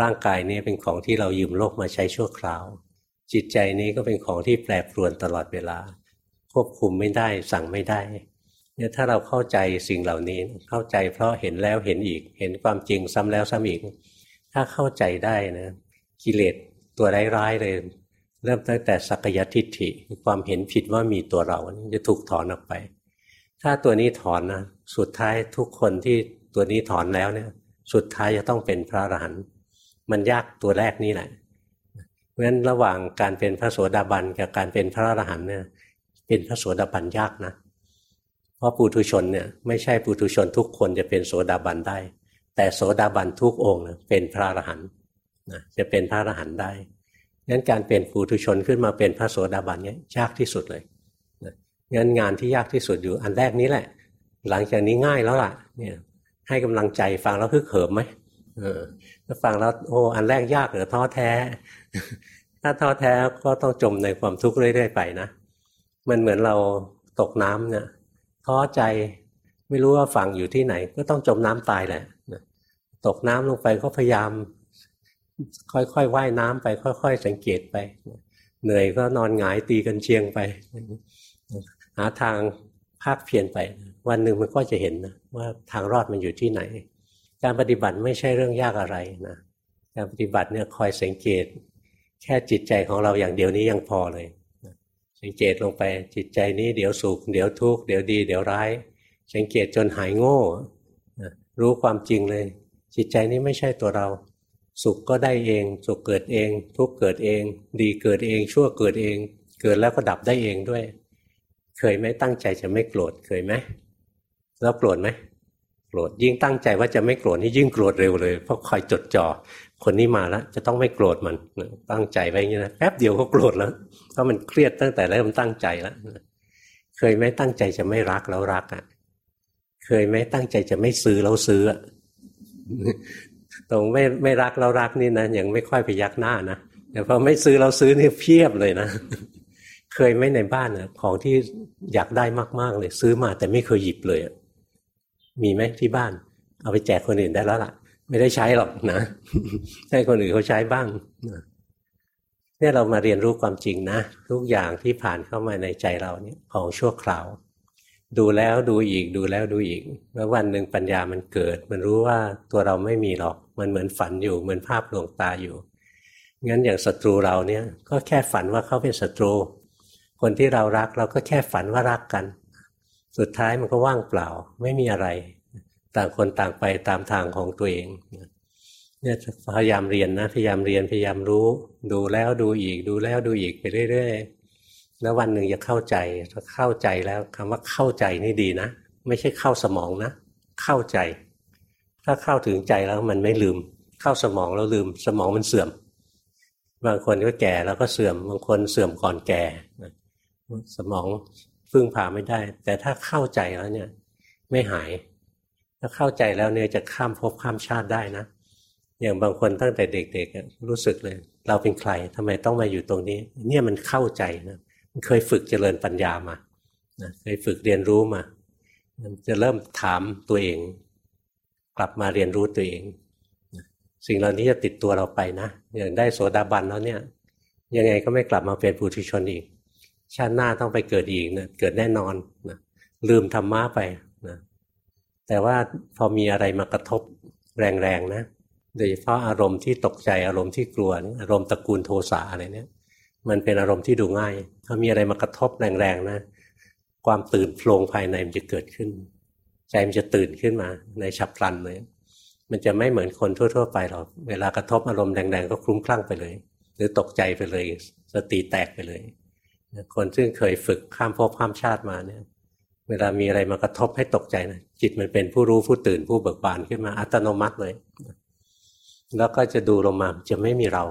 ร่างกายนี้เป็นของที่เรายืมโลกมาใช้ชั่วคราว จิตใจนี้ก็เป็นของที่แปรปรวนตลอดเวลา ควบคุมไม่ได้สั่งไม่ได้เนี่ยถ้าเราเข้าใจสิ่งเหล่านี้เข้าใจเพราะเห็นแล้วเห็นอีก เห็นความจริงซ้ำแล้วซ้ำอีก ถ้าเข้าใจได้นะกิเลสตัวร้ายๆเลยเริ่มตั้งแต่สักยทิฏฐิความเห็นผิดว่ามีตัวเราจะถูกถอนออกไป ถ้าตัวนี้ถอนนะ สุดท้ายทุกคนที่ตัวนี้ถอนแล้วเนี่ย สุดท้ายจะต้องเป็นพระอรหันต์มันยากตัวแรกนี่แหละเพราะฉะนั้นระหว่างการเป็นพระโสดาบันกับการเป็นพระอรหันต์เนี่ย เป็นพระโสดาบันยากนะ เพราะปุถุชนเนี่ยไม่ใช่ปุถุชนทุกคนจะเป็นโสดาบันได้ แต่โสดาบันทุกองค์เป็นพระอรหันต์จะเป็นพระอรหันต์ได้งั้นการเป็นปุถุชนขึ้นมาเป็นพระโสดาบันเนี่ยยากที่สุดเลยงั้นงานที่ยากที่สุดอยู่อันแรกนี้แหละ หลังจากนี้ง่ายแล้วล่ะ เนี่ย ให้กำลังใจฟังแล้วคึกเขิมไหมเออถ้าฟังแล้วโอ้อันแรกยากหรือท้อแท้ ถ้าท้อแท้ก็ต้องจมในความทุกข์เรื่อยๆไปนะมันเหมือนเราตกน้ำเนี่ยท้อใจไม่รู้ว่าฝั่งอยู่ที่ไหน ก็ต้องจมน้ำตายแหละตกน้ำลงไปก็พยายาม ค่อยๆว่ายน้ำไป ค่อย ๆ สังเกตไปเหนื่อยก็นอนหงายตีกันเชียงไป หาทางภาคเพียนไป วันหนึ่งมันก็จะเห็นนะว่าทางรอดมันอยู่ที่ไหน การปฏิบัติไม่ใช่เรื่องยากอะไรนะการปฏิบัติเนี่ยคอยสังเกต แค่จิตใจของเราอย่างเดียวนี้ยังพอเลยสังเกตลงไปจิตใจนี้เดี๋ยวสุขเดี๋ยวทุกข์เดี๋ยวดีเดี๋ยวร้าย สังเกตจนหายโง่รู้ความจริงเลย จิตใจนี้ไม่ใช่ตัวเรา สุขก็ได้เองสุขเกิดเอง ทุกข์เกิดเอง ดีเกิดเอง ชั่วเกิดเอง เกิดแล้วก็ดับได้เองด้วย เคยไหมตั้งใจจะไม่โกรธเคยไหม แล้วโกรธไหมโกรธยิ่งตั้งใจว่าจะไม่โกรธนี่ยิ่งโกรธเร็วเลยเพราะคอยจดจ่อคนนี้มาแล้วจะต้องไม่โกรธมันตั้งใจไว้อย่างนี้นะแป๊บเดียวก็โกรธแล้วเพราะมันเครียดตั้งแต่เริ่มตั้งใจแล้วเคยไหมตั้งใจจะไม่รักแล้วรักอะ เคยไหมตั้งใจจะไม่ซื้อแล้วซื้ออะตรงไม่ไม่รักแล้วรักนี่นะยังไม่ค่อยไปยักหน้านะแต่พอไม่ซื้อแล้วซื้อนี่เพียบเลยนะ เคยไหมในบ้านอะของที่อยากได้มากๆเลย ซื้อมาแต่ไม่เคยหยิบเลย มีไหมที่บ้าน เอาไปแจกคนอื่นได้แล้วล่ะ ไม่ได้ใช้หรอกนะให้คนอื่นเขาใช้บ้างเนี่ยเรามาเรียนรู้ความจริงนะ ทุกอย่างที่ผ่านเข้ามาในใจเราเนี่ยของชั่วคราว ดูแล้วดูอีกดูแล้วดูอีกแล้ววันหนึ่งปัญญามันเกิด มันรู้ว่าตัวเราไม่มีหรอก มันเหมือนฝันอยู่เหมือนภาพลวงตาอยู่งั้นอย่างศัตรูเราเนี่ยก็แค่ฝันว่าเขาเป็นศัตรู คนที่เรารักเราก็แค่ฝันว่ารักกัน สุดท้ายมันก็ว่างเปล่า ไม่มีอะไร ต่างคนต่างไปตามทางของตัวเองเนี่ยพยายามเรียนนะพยายามเรียนพยายามรู้ ดูแล้วดูอีก ดูแล้วดูอีกไปเรื่อยๆแล้ววันหนึ่งจะเข้าใจถ้าเข้าใจแล้วคำว่าเข้าใจนี่ดีนะไม่ใช่เข้าสมองนะ เข้าใจ ถ้าเข้าถึงใจแล้วมันไม่ลืม เข้าสมองแล้วลืม สมองมันเสื่อม บางคนก็แก่แล้วก็เสื่อม บางคนเสื่อมก่อนแก่สมอง พึ่งพาไม่ได้ แต่ถ้าเข้าใจแล้วเนี่ย ไม่หาย ถ้าเข้าใจแล้วเนี่ยจะข้ามภพข้ามชาติได้นะอย่างบางคนตั้งแต่เด็กๆรู้สึกเลย เราเป็นใครทำไมต้องมาอยู่ตรงนี้ เนี่ยมันเข้าใจนะมันเคยฝึกเจริญปัญญามาเคยฝึกเรียนรู้มา มันจะเริ่มถามตัวเอง กลับมาเรียนรู้ตัวเอง สิ่งเหล่านี้จะติดตัวเราไปนะอย่างได้โสดาบันแล้วเนี่ย ยังไงก็ไม่กลับมาเป็นปุถุชนอีก ชาติหน้าต้องไปเกิดอีกนะเกิดแน่นอนนะลืมธรรมะไปนะแต่ว่าพอมีอะไรมากระทบแรงๆนะโดยเฉพาะอารมณ์ที่ตกใจอารมณ์ที่กลัวอารมณ์ตระกูลโทสะอะไรเนี่ยมันเป็นอารมณ์ที่ดูง่ายถ้ามีอะไรมากระทบแรงๆนะ ความตื่นโพลงภายในมันจะเกิดขึ้น ใจมันจะตื่นขึ้นมา ในฉับพลันเลยมันจะไม่เหมือนคนทั่ว ๆ ไปหรอกเวลากระทบอารมณ์แดงๆก็คลุ้มคลั่งไปเลย หรือตกใจไปเลย สติแตกไปเลย คนซึ่งเคยฝึกข้ามภพข้ามชาติมาเนี่ย เวลามีอะไรมากระทบให้ตกใจนะจิตมันเป็นผู้รู้ผู้ตื่นผู้เบิกบานขึ้นมาอัตโนมัติเลย แล้วก็จะดูลงมาจะไม่มีเรา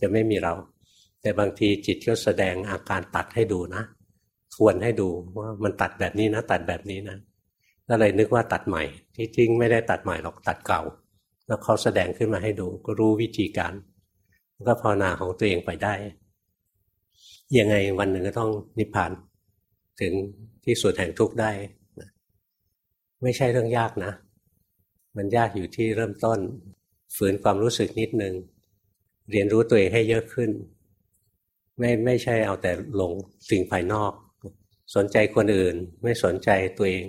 จะไม่มีเรา แต่บางทีจิตก็แสดงอาการตัดให้ดูนะทวนให้ดูว่ามันตัดแบบนี้นะ ตัดแบบนี้นะก็เลยนึกว่าตัดใหม่ ที่จริงไม่ได้ตัดใหม่หรอกตัดเก่า แล้วเขาแสดงขึ้นมาให้ดู ก็รู้วิธีการ ก็ภาวนาของตัวเองไปได้ ยังไงวันหนึ่งก็ต้องนิพพาน ถึงที่สุดแห่งทุกข์ได้ ไม่ใช่เรื่องยากนะ มันยากอยู่ที่เริ่มต้น ฝืนความรู้สึกนิดนึง เรียนรู้ตัวเองให้เยอะขึ้น ไม่ไม่ใช่เอาแต่หลงสิ่งภายนอก สนใจคนอื่น ไม่สนใจตัวเอง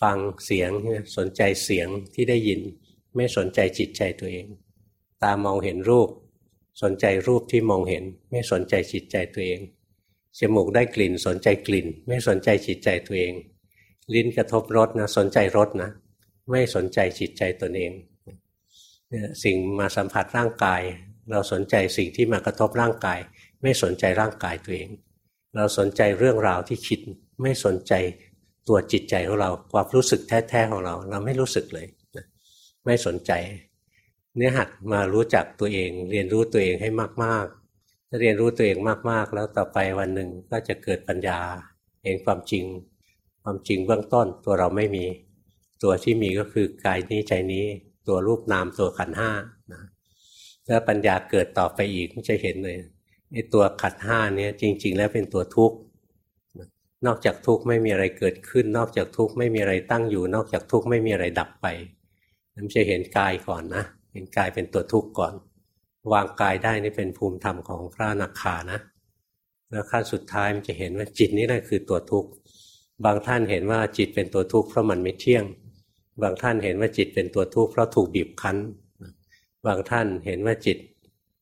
ฟังเสียงสนใจเสียงที่ได้ยิน ไม่สนใจจิตใจตัวเอง ตามองเห็นรูป สนใจรูปที่มองเห็น ไม่สนใจจิตใจตัวเอง จมูกได้กลิ่น สนใจกลิ่น ไม่สนใจจิตใจตัวเอง ลิ้นกระทบรสนะสนใจรสนะ ไม่สนใจจิตใจตนเองสิ่งมาสัมผัสร่างกาย เราสนใจสิ่งที่มากระทบร่างกาย ไม่สนใจร่างกายตัวเอง เราสนใจเรื่องราวที่คิด ไม่สนใจตัวจิตใจของเราความรู้สึกแท้ๆของเรา เราไม่รู้สึกเลย ไม่สนใจ เนี่ยหัดมารู้จักตัวเอง เรียนรู้ตัวเองให้มากๆถ้าเรียนรู้ตัวเองมากๆ แล้วต่อไปวันหนึ่งก็จะเกิดปัญญาเห็นความจริง ความจริงเบื้องต้นตัวเราไม่มี ตัวที่มีก็คือกายนี้ใจนี้ ตัวรูปนามตัวขันห้านะแล้วปัญญาเกิดต่อไปอีกจะเห็นเลยไอ้ตัวขัดห้านี่ยจริง ๆ แล้วเป็นตัวทุกข์นอกจากทุกข์ไม่มีอะไรเกิดขึ้น นอกจากทุกข์ไม่มีอะไรตั้งอยู่ นอกจากทุกข์ไม่มีอะไรดับไปมันจะเห็นกายก่อนนะ เห็นกายเป็นตัวทุกข์ก่อน วางกายได้นี่เป็นภูมิธรรมของพระนักขานะแล้วขั้นสุดท้ายมันจะเห็นว่าจิตนี่แหละคือตัวทุกข์บางท่านเห็นว่าจิตเป็นตัวทุกข์เพราะมันไม่เที่ยง บางท่านเห็นว่าจิตเป็นตัวทุกข์เพราะถูกบีบคั้น บางท่านเห็นว่าจิต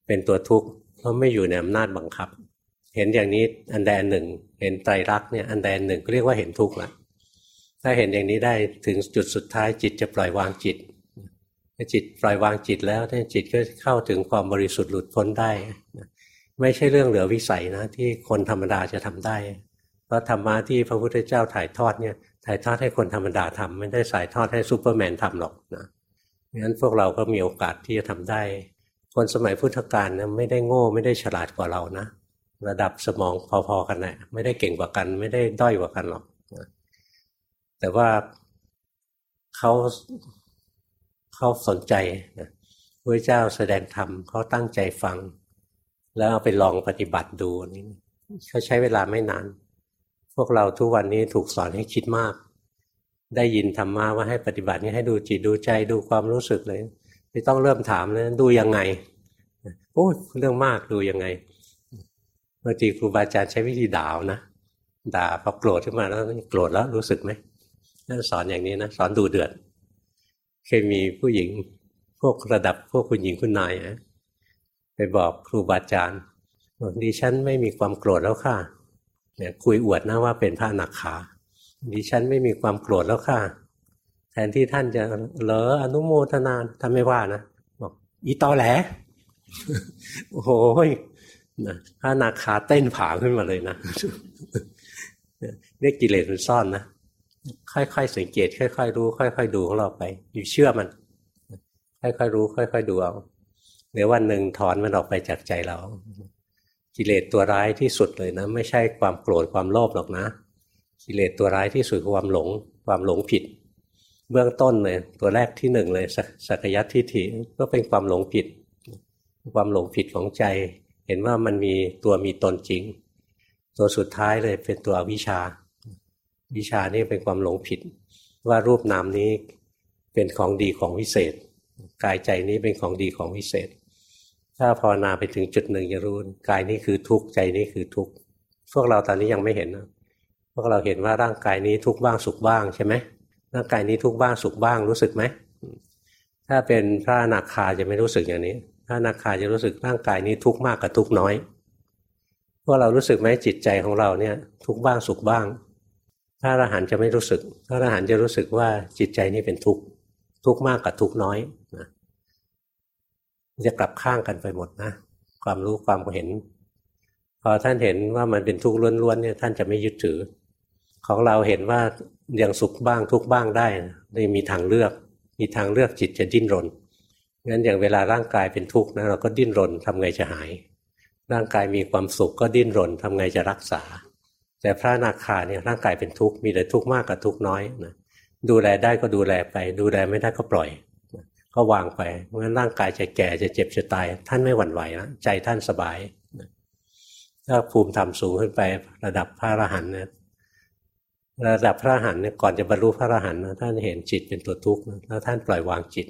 เป็นตัวทุกข์เพราะไม่อยู่ในอำนาจบังคับ เห็นอย่างนี้อันใดอันหนึ่ง เห็นไตรลักษณ์เนี่ยอันใดอันหนึ่งก็เรียกว่าเห็นทุกข์ละถ้าเห็นอย่างนี้ได้ถึงจุดสุดท้ายจิตจะปล่อยวางจิต จิตปล่อยวางจิตแล้วเนี่ยจิตก็เข้าถึงความบริสุทธิ์หลุดพ้นได้ ไม่ใช่เรื่องเหลือวิสัยนะ ที่คนธรรมดาจะทำได้ เพราะธรรมะที่พระพุทธเจ้าถ่ายทอดเนี่ยถ่ายทอดให้คนธรรมดาทำไม่ได้ถ่ายทอดให้ซูเปอร์แมนทำหรอกนะงั้นพวกเราก็มีโอกาสที่จะทำได้ คนสมัยพุทธกาลนะไม่ได้โง่ไม่ได้ฉลาดกว่าเรานะระดับสมองพอๆกันแหละไม่ได้เก่งกว่ากัน ไม่ได้ด้อยกว่ากันหรอกแต่ว่าเขา เขาสนใจนะพระเจ้าแสดงธรรมเขาตั้งใจฟัง แล้วเอาไปลองปฏิบัติดูนี่เขาใช้เวลาไม่นาน พวกเราทุกวันนี้ถูกสอนให้คิดมาก ได้ยินธรรมะว่าให้ปฏิบัตินี้ให้ดูจิตดูใจดูความรู้สึกเลย ไม่ต้องเริ่มถามเลยดูยังไงโอ้เรื่องมากดูยังไงบางทีครูบาอาจารย์ใช้วิธีด่าวนะด่าพอโกรธขึ้นมาแล้วโกรธแล้วรู้สึกไหมนั่นสอนอย่างนี้นะ สอนดูเดือด เคยมีผู้หญิงพวกระดับพวกคุณหญิงคุณนายนะไปบอกครูบาอาจารย์บอกดิฉันไม่มีความโกรธแล้วค่ะ เนี่ยคุยอวดนะว่าเป็นพระนักขาดิฉันไม่มีความโกรธแล้วค่ะ แทนที่ท่านจะเลออนุโมทนาท่านไม่ว่านะบอกอีตอแหลโอ้โหนะพระนาคาเต้นผาขึ้นมาเลยนะเรียกกิเลสมันซ่อนนะ ค่อยๆสังเกต ค่อยๆรู้ ค่อยๆดูของเราไป อยู่เชื่อมัน ค่อยๆรู้ ค่อยๆดูเอาเดี๋ยววันหนึ่งถอนมันออกไปจากใจเรา กิเลสตัวร้ายที่สุดเลยนะ ไม่ใช่ความโกรธความโลภหรอกนะ กิเลสตัวร้ายที่สุดคือความหลง ความหลงผิด เบื้องต้นเลยตัวแรกที่หนึ่งเลยสักยัตทิฏฐิก็เป็นความหลงผิด ความหลงผิดของใจ เห็นว่ามันมีตัวมีตนจริง ตัวสุดท้ายเลยเป็นตัวอวิชชา วิชานี่เป็นความหลงผิด ว่ารูปนามนี้เป็นของดีของวิเศษ กายใจนี้เป็นของดีของวิเศษ ถ้าภาวนาไปถึงจุดหนึ่งจะรู้กายนี้คือทุกข์ใจนี้คือทุกข์พวกเราตอนนี้ยังไม่เห็นนะพวกเราเห็นว่าร่างกายนี้ทุกข์บ้างสุขบ้างใช่ไหมร่างกายนี้ทุกข์บ้างสุขบ้างรู้สึกไหมถ้าเป็นพระอนาคาจะไม่รู้สึกอย่างนี้ พระอนาคาจะรู้สึกร่างกายนี้ทุกข์มากกับทุกข์น้อยพวกเรารู้สึกไหมจิตใจของเราเนี่ย ทุกข์บ้างสุขบ้าง พระอรหันต์จะไม่รู้สึก พระอรหันต์จะรู้สึกว่าจิตใจนี้เป็นทุกข์ทุกข์มากกับทุกข์น้อยนะจะกลับข้างกันไปหมดนะความรู้ความเห็น พอท่านเห็นว่ามันเป็นทุกข์ล้วนๆเนี่ยท่านจะไม่ยึดถือ ของเราเห็นว่ายังสุขบ้างทุกข์บ้างได้ได้มีทางเลือก มีทางเลือกจิตจะดิ้นรนงั้นอย่างเวลาร่างกายเป็นทุกข์นะเราก็ดิ้นรนทำไงจะหาย ร่างกายมีความสุขก็ดิ้นรนทำไงจะรักษา แต่พระนาคาเนี่ยร่างกายเป็นทุกข์มีแต่ทุกข์มากกับทุกข์น้อยนะดูแลได้ก็ดูแลไป ดูแลไม่ได้ก็ปล่อยนะก็วางไปเพราะงั้นร่างกายจะแก่จะเจ็บจะตาย ท่านไม่หวั่นไหวนะใจท่านสบายนะถ้าภูมิธรรมสูงขึ้นไประดับพระอรหันต์เนี่ยระดับพระอรหันต์เนี่ยก่อนจะบรรลุพระอรหันต์ท่านเห็นจิตเป็นตัวทุกข์แล้วท่านปล่อยวางจิต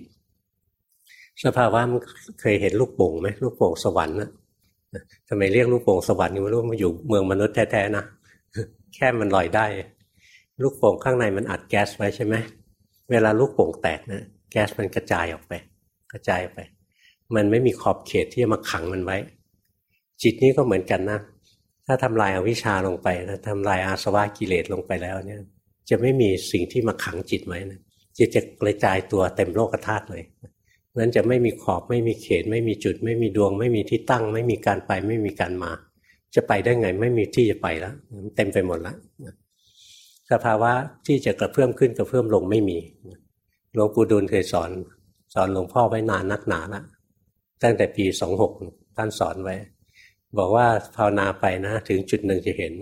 สภาวะมันเคยเห็นลูกโป่งไหมลูกโป่งสวรรค์นะทำไมเรียกลูกโป่งสวรรค์ไม่รู้มันอยู่เมืองมนุษย์แท้ๆนะ แค่มันลอยได้ ลูกโป่งข้างในมันอัดแก๊สไว้ใช่ไหมเวลาลูกโป่งแตกนะแก๊สมันกระจายออกไป กระจายไป มันไม่มีขอบเขตที่จะมาขังมันไว้ จิตนี้ก็เหมือนกันนะถ้าทำลายอาวิชชาลงไปนะทำลายอาสวะกิเลสลงไปแล้วเนี่ย จะไม่มีสิ่งที่มาขังจิตไว้นะจิตจะกระจายตัวเต็มโลกธาตุเลยนั้นจะไม่มีขอบไม่มีเขต ไม่มีจุด ไม่มีดวง ไม่มีที่ตั้ง ไม่มีการไปไม่มีการมา จะไปได้ไงไม่มีที่จะไปแล้วเต็มไปหมดแล้วสภาวะที่จะกระเพื่อมขึ้นกระเพื่อมลงไม่มีหลวงปู่ดูลเคยสอน สอนหลวงพ่อไว้นานนักหนาละตั้งแต่ปีสองหกท่านสอนไว้ บอกว่าภาวนาไปนะ ถึงจุดหนึ่งจะเห็น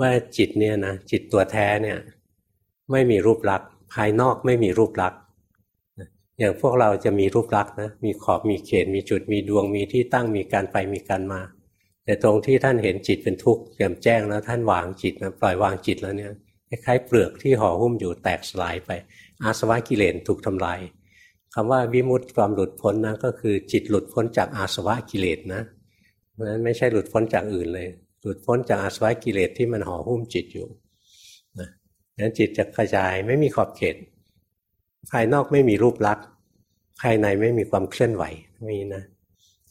ว่าจิตเนี่ยนะจิตตัวแท้เนี่ย ไม่มีรูปลักษณ์ภายนอกไม่มีรูปลักษณ์อย่างพวกเราจะมีรูปลักษณ์นะมีขอบมีเขตมีจุดมีดวงมีที่ตั้งมีการไปมีการมา แต่ตรงที่ท่านเห็นจิตเป็นทุกข์แจ่มแจ้งแล้วท่านวางจิตนะปล่อยวางจิตแล้วเนี่ยคล้ายๆเปลือกที่ห่อหุ้มอยู่แตกสลายไป อาสวะกิเลสถูกทำลายคำว่าวิมุตติความหลุดพ้นนะก็คือจิตหลุดพ้นจากอาสวะกิเลสนะเพราะฉะนั้นไม่ใช่หลุดพ้นจากอื่นเลย หลุดพ้นจากอาสวะกิเลสที่มันห่อหุ้มจิตอยู่นะนั้นจิตจะกระจายไม่มีขอบเขต ภายนอกไม่มีรูปลักษณ์ภายในไม่มีความเคลื่อนไหวมีนะ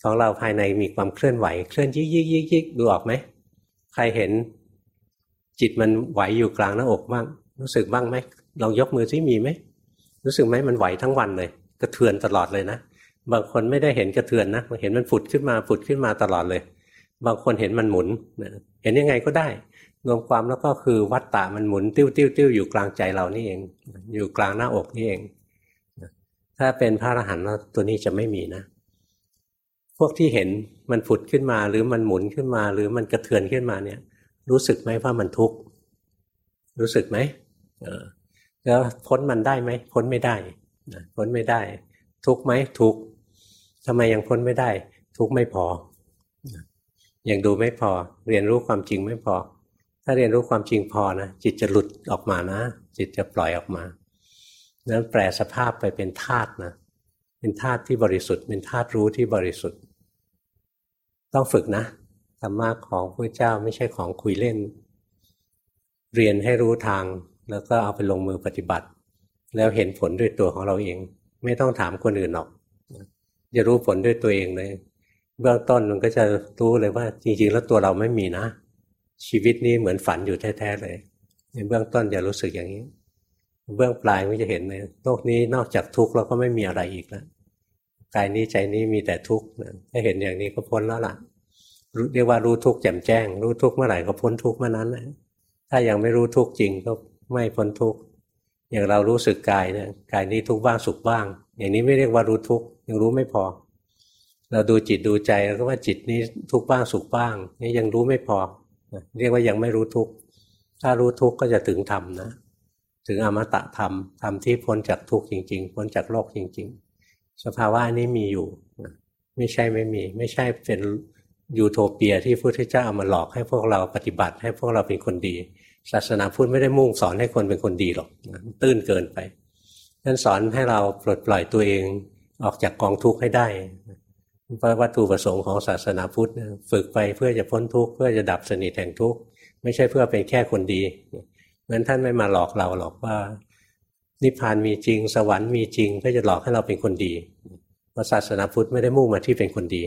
ของเราภายในมีความเคลื่อนไหว เคลื่อนยิกยิกยิกยิกดูออกไหมใครเห็นจิตมันไหวอยู่กลางหน้าอกบ้าง รู้สึกบ้างไหมลองยกมือซิมีไหมรู้สึกไหมมันไหวทั้งวันเลย กระเทือนตลอดเลยนะบางคนไม่ได้เห็นกระเทือนนะเห็นมันฝุดขึ้นมาฝุดขึ้นมาตลอดเลย บางคนเห็นมันหมุนเห็นยังไงก็ได้ รวมความแล้วก็คือวัตตะมันหมุนติ้วติ้วติ้วอยู่กลางใจเรานี่เอง อยู่กลางหน้าอกนี่เองถ้าเป็นพระอรหันต์ตัวนี้จะไม่มีนะ พวกที่เห็นมันผุดขึ้นมา หรือมันหมุนขึ้นมา หรือมันกระเทือนขึ้นมาเนี่ย รู้สึกไหมว่ามันทุกข์รู้สึกไหมแล้วพ้นมันได้ไหมพ้นไม่ได้พ้นไม่ได้ ทุกไหมทุกทำไมยังพ้นไม่ได้ ทุกไม่พอยังดูไม่พอ เรียนรู้ความจริงไม่พอ ถ้าเรียนรู้ความจริงพอนะจิตจะหลุดออกมานะ จิตจะปล่อยออกมานั้นแปลสภาพไปเป็นธาตุนะ เป็นธาตุที่บริสุทธิ์ เป็นธาตุรู้ที่บริสุทธิ์ ต้องฝึกนะธรรมะของพระเจ้าไม่ใช่ของคุยเล่น เรียนให้รู้ทาง แล้วก็เอาไปลงมือปฏิบัติ แล้วเห็นผลด้วยตัวของเราเอง ไม่ต้องถามคนอื่นหรอกจะรู้ผลด้วยตัวเองเลยเบื้องต้นมันก็จะรู้เลยว่า จริง ๆ แล้วตัวเราไม่มีนะ ชีวิตนี้เหมือนฝันอยู่แท้ๆเลย ในเบื้องต้นอย่ารู้สึกอย่างนี้ เบื้องปลายมันจะเห็นเลยโลกนี้นอกจากทุกข์แล้วก็ไม่มีอะไรอีกแล้ว กายนี้ใจนี้มีแต่ทุกข์ถ้าเห็นอย่างนี้ก็พ้นแล้วล่ะเรียกว่ารู้ทุกข์แจ่มแจ้ง รู้ทุกข์เมื่อไหร่ก็พ้นทุกข์เมื่อนั้นถ้ายังไม่รู้ทุกข์จริงก็ไม่พ้นทุกข์อย่างเรารู้สึกกายเนี่ยกายนี้ทุกข์บ้างสุขบ้าง อย่างนี้ไม่เรียกว่ารู้ทุกข์ยังรู้ไม่พอ เราดูจิตดูใจแล้วก็ว่าจิตนี้ทุกข์บ้างสุขบ้างนี่ยังรู้ไม่พอ เรียกว่ายังไม่รู้ทุกข์ถ้ารู้ทุกข์ก็จะถึงธรรมนะ ถึงอมตะธรรมธรรมที่พ้นจากทุกข์จริง ๆ พ้นจากโลกจริง ๆ สภาวะนี้มีอยู่ ไม่ใช่ไม่มี ไม่ใช่เป็นยูโทเปียที่พระพุทธเจ้าเอามาหลอกให้พวกเราปฏิบัติ ให้พวกเราเป็นคนดี ศาสนาพุทธไม่ได้มุ่งสอนให้คนเป็นคนดีหรอกตื้นเกินไปนั่นสอนให้เราปลดปล่อยตัวเองออกจากกองทุกข์ให้ได้เพราะวัตถุประสงค์ของศาสนาพุทธฝึกไปเพื่อจะพ้นทุกข์เพื่อจะดับสนิทแห่งทุกข์ไม่ใช่เพื่อเป็นแค่คนดีเพราะนั้นท่านไม่มาหลอกเราหรอกว่า นิพพานมีจริง สวรรค์มีจริงเพื่อจะหลอกให้เราเป็นคนดีเพราะศาสนาพุทธไม่ได้มุ่งมาที่เป็นคนดี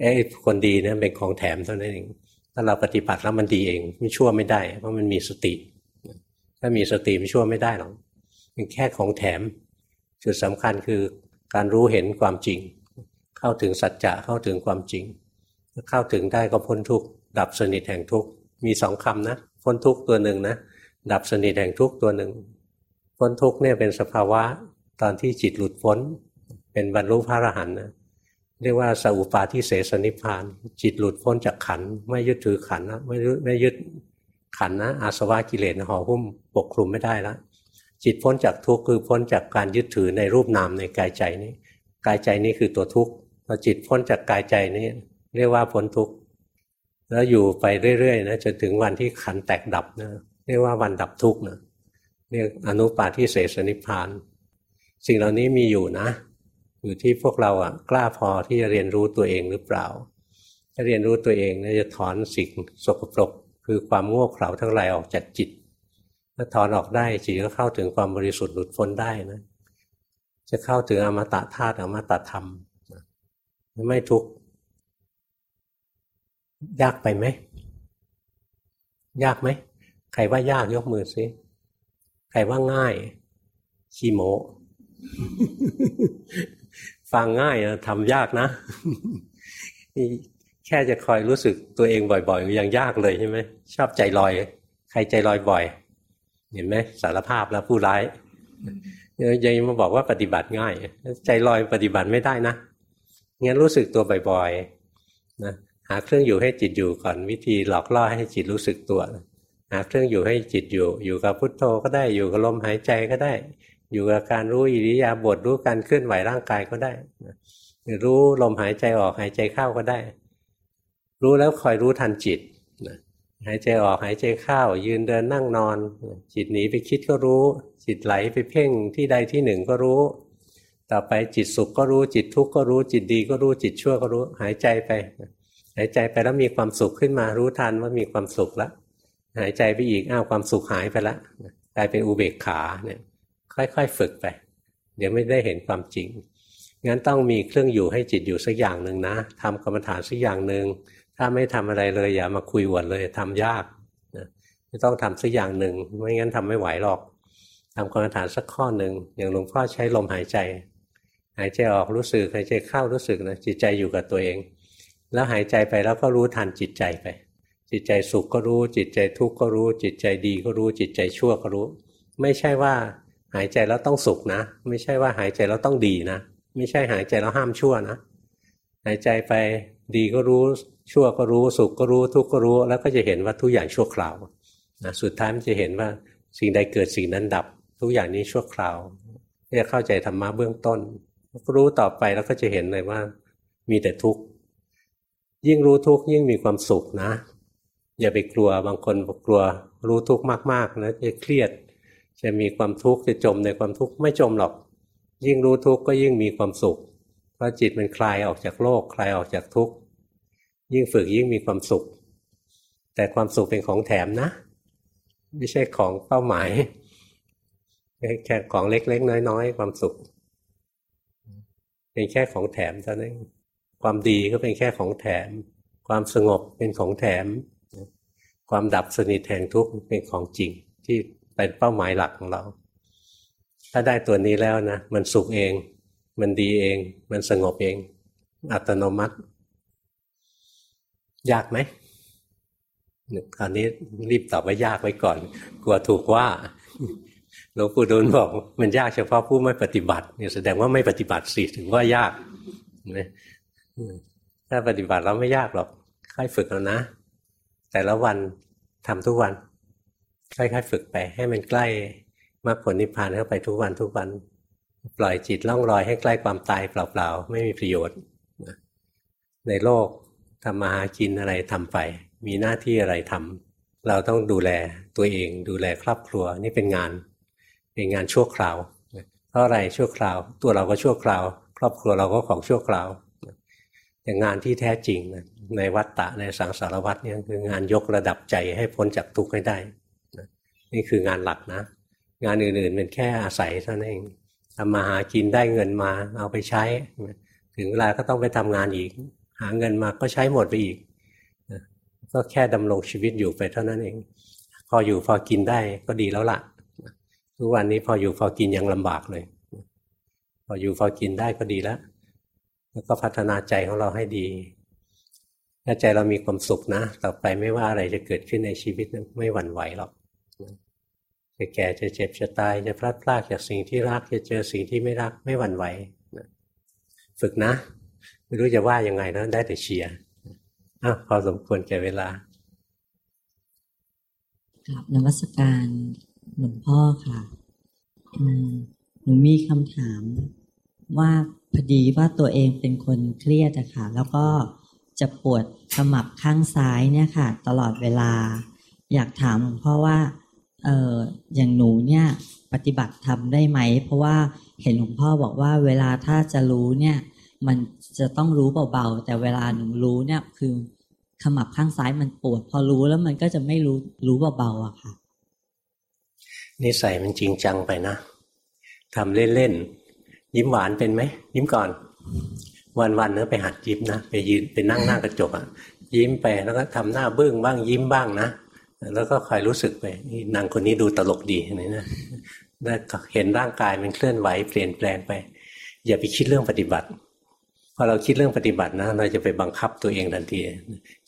ไอ้คนดีเนี่ยเป็นของแถมเท่านั้นเองถ้าเราปฏิบัติแล้วมันดีเอง ไม่ชั่วไม่ได้ เพราะมันมีสติ ถ้ามีสติไม่ชั่วไม่ได้หรอกเป็นแค่ของแถม จุดสำคัญคือการรู้เห็นความจริง เข้าถึงสัจจะเข้าถึงความจริงถ้าเข้าถึงได้ก็พ้นทุกข์ดับสนิทแห่งทุกข์มีสองคำนะพ้นทุกข์ตัวหนึ่งนะดับสนิทแห่งทุกข์ตัวหนึ่ง พ้นทุกเนี่ยเป็นสภาวะตอนที่จิตหลุดพ้น เป็นบรรลุพระอรหันต์นะเรียกว่าสัพปาทิเสสนิพาน จิตหลุดพ้นจากขันไม่ยึดถือขันนะไม่ไม่ยึดขันนะอาสวะกิเลสห่อหุ้มปกคลุมไม่ได้แล้วจิตพ้นจากทุกข์คือพ้นจากการยึดถือในรูปนามในกายใจนี้ กายใจนี้คือตัวทุกข์พอจิตพ้นจากกายใจนี้ เรียกว่าพ้นทุกข์แล้วอยู่ไปเรื่อยๆนะจนถึงวันที่ขันแตกดับนะเรียกว่าวันดับทุกข์นะ เรียกอนุปาทิเสสนิพาน สิ่งเหล่านี้มีอยู่นะ อยู่ที่พวกเราอะกล้าพอที่จะเรียนรู้ตัวเองหรือเปล่า ถ้าเรียนรู้ตัวเองจะถอนสิ่งสกปรก คือความโง่เขลาทั้งหลายออกจากจิต ถ้าถอนออกได้จิตก็เข้าถึงความบริสุทธิ์หลุดพ้นได้นะจะเข้าถึงอมตะธาตุอมตะธรรม ไม่ทุกข์ยากไปไหม ยากไหม ใครว่ายากยกมือซิ ใครว่าง่ายขี้โมฟังง่ายทำยากนะ แค่จะคอยรู้สึกตัวเองบ่อยๆยังยากเลยใช่ไหมชอบใจลอย ใครใจลอยบ่อย เห็นไหมสารภาพแล้วผู้ร้ายยังมาบอกว่าปฏิบัติง่าย ใจลอยปฏิบัติไม่ได้นะงั้นรู้สึกตัวบ่อยๆนะหาเครื่องอยู่ให้จิตอยู่ก่อนวิธีหลอกล่อให้จิตรู้สึกตัว หาเครื่องอยู่ให้จิตอยู่ อยู่กับพุทโธก็ได้อยู่กับลมหายใจก็ได้ อยู่กับการรู้อิริยาบถรู้การเคลื่อนไหวร่างกายก็ได้รู้ลมหายใจออกหายใจเข้าก็ได้ รู้แล้วคอยรู้ทันจิตหายใจออกหายใจเข้ายืนเดินนั่งนอน จิตหนีไปคิดก็รู้ จิตไหลไปเพ่งที่ใดที่หนึ่งก็รู้ ต่อไปจิตสุขก็รู้จิตทุกข์ก็รู้จิตดีก็รู้จิตชั่วก็รู้ หายใจไป หายใจไปแล้วมีความสุขขึ้นมารู้ทันว่ามีความสุขแล้ว หายใจไปอีกอ้าวความสุขหายไปละกลายเป็นอุเบกขาเนี่ยค่อยๆฝึกไป เดี๋ยวไม่ได้เห็นความจริง งั้นต้องมีเครื่องอยู่ให้จิตอยู่สักอย่างหนึ่งนะทำกรรมฐานสักอย่างหนึ่งถ้าไม่ทำอะไรเลยอย่ามาคุยอวดเลยทำยากนะต้องทำสักอย่างหนึ่งไม่งั้นทำไม่ไหวหรอกทำกรรมฐานสักข้อหนึ่งอย่างหลวงพ่อใช้ลมหายใจ หายใจออกรู้สึกหายใจเข้ารู้สึกนะจิตใจอยู่กับตัวเอง แล้วหายใจไปแล้วก็รู้ทันจิตใจไป จิตใจสุขก็รู้ จิตใจทุกข์ก็รู้ จิตใจดีก็รู้ จิตใจชั่วก็รู้ ไม่ใช่ว่าหายใจแล้วต้องสุขนะ ไม่ใช่ว่าหายใจแล้วต้องดีนะ ไม่ใช่หายใจแล้วห้ามชั่วนะ หายใจไปดีก็รู้ ชั่วก็รู้ สุขก็รู้ ทุกข์ก็รู้ แล้วก็จะเห็นว่าทุกอย่างชั่วคราวนะสุดท้ายมันจะเห็นว่าสิ่งใดเกิดสิ่งนั้นดับ ทุกอย่างนี้ชั่วคราวจะเข้าใจธรรมะเบื้องต้น รู้ต่อไปแล้วก็จะเห็นเลยว่า มีแต่ทุกข์ยิ่งรู้ทุกข์ยิ่งมีความสุขนะ อย่าไปกลัวบางคนกลัวรู้ทุกข์มากๆนะจะเครียด จะมีความทุกข์จะจมในความทุกข์ไม่จมหรอก ยิ่งรู้ทุกข์ก็ยิ่งมีความสุข เพราะจิตมันคลายออกจากโลกคลายออกจากทุกข์ยิ่งฝึกยิ่งมีความสุข แต่ความสุขเป็นของแถมนะ ไม่ใช่ของเป้าหมายแค่ของเล็กๆน้อยๆความสุข เป็นแค่ของแถมเท่านั้นความดีก็เป็นแค่ของแถม ความสงบเป็นของแถม ความดับสนิทแห่งทุกข์เป็นของจริงที่เป็นเป้าหมายหลักของเรา ถ้าได้ตัวนี้แล้วนะมันสุขเอง มันดีเอง มันสงบเอง อัตโนมัติ ยากไหมคราวนี้รีบตอบว่ายากไว้ก่อน กลัวถูกว่าหลวงปู่ดูลบอก มันยากเฉพาะผู้ไม่ปฏิบัติเนี่ยแสดงว่าไม่ปฏิบัติสิถึงว่ายากถ้าปฏิบัติเราไม่ยากหรอกค่อยฝึกแล้วนะ แต่ละวันทำทุกวันค่อยๆฝึกไป ให้มันใกล้มรรคผลนิพพานเข้าไปทุกวันทุกวัน ปล่อยจิตล่องรอยให้ใกล้ความตายเปล่าๆ ไม่มีประโยชน์ ในโลกทำมาหากินอะไรทำไป มีหน้าที่อะไรทำเราต้องดูแลตัวเองดูแลครอบครัวนี่เป็นงาน เป็นงานชั่วคราว เพราะอะไรชั่วคราว ตัวเราก็ชั่วคราว ครอบครัวเราก็ของชั่วคราวแต่งานที่แท้จริง ในวัฏฏะในสังสารวัฏเนี่ยคืองานยกระดับใจให้พ้นจากทุกข์ให้ได้ นี่คืองานหลักนะ งานอื่นๆเป็นแค่อาศัยเท่านั้นเองทำมาหากินได้เงินมาเอาไปใช้ ถึงเวลาก็ต้องไปทำงานอีก หาเงินมาก็ใช้หมดไปอีกก็แค่ดำรงชีวิตอยู่ไปเท่านั้นเอง พออยู่พอกินได้ก็ดีแล้วละ่ะ ทุกวันนี้พออยู่พอกินยังลำบากเลย พออยู่พอกินได้ก็ดีแล้วแล้วก็พัฒนาใจของเราให้ดี ถ้าใจเรามีความสุขนะ ต่อไปไม่ว่าอะไรจะเกิดขึ้นในชีวิตไม่หวั่นไหวหรอกจะแก่จะเจ็บจะตายจะพลาดพลาดจากสิ่งที่รักจะเจอสิ่งที่ไม่รักไม่หวั่นไหวฝึกนะ ไม่รู้จะว่ายังไงแล้วได้แต่เชียร์อะพอสมควรแก่เวลากลับนวัสการหลวงพ่อค่ะหนูมีคำถามว่าพอดีว่าตัวเองเป็นคนเครียดอะค่ะ แล้วก็ จะปวดขมับข้างซ้ายเนี่ยค่ะ ตลอดเวลา อยากถามหลวงพ่อว่าเอออย่างหนูเนี่ยปฏิบัติทำได้ไหม เพราะว่าเห็นหลวงพ่อบอกว่าเวลาถ้าจะรู้เนี่ย มันจะต้องรู้เบาๆแต่เวลาหนูรู้เนี่ยคือขมับข้างซ้ายมันปวด พอรู้แล้วมันก็จะไม่รู้รู้เบาๆอะค่ะนิสัยมันจริงจังไปนะทำเล่นๆยิ้มหวานเป็นไหมยิ้มก่อน วันๆเนื้อไปหัดยิ้มนะไปยืนไปนั่งหน้ากระจกอะยิ้มไปแล้วก็ทำหน้าบึ้งบ้างยิ้มบ้างนะแล้วก็คอยรู้สึกไปนางคนนี้ดูตลกดีนี่นะได้เห็นร่างกายมันเคลื่อนไหวเปลี่ยนแปลงไป อย่าไปคิดเรื่องปฏิบัติพอเราคิดเรื่องปฏิบัตินะเราจะไปบังคับตัวเองทันที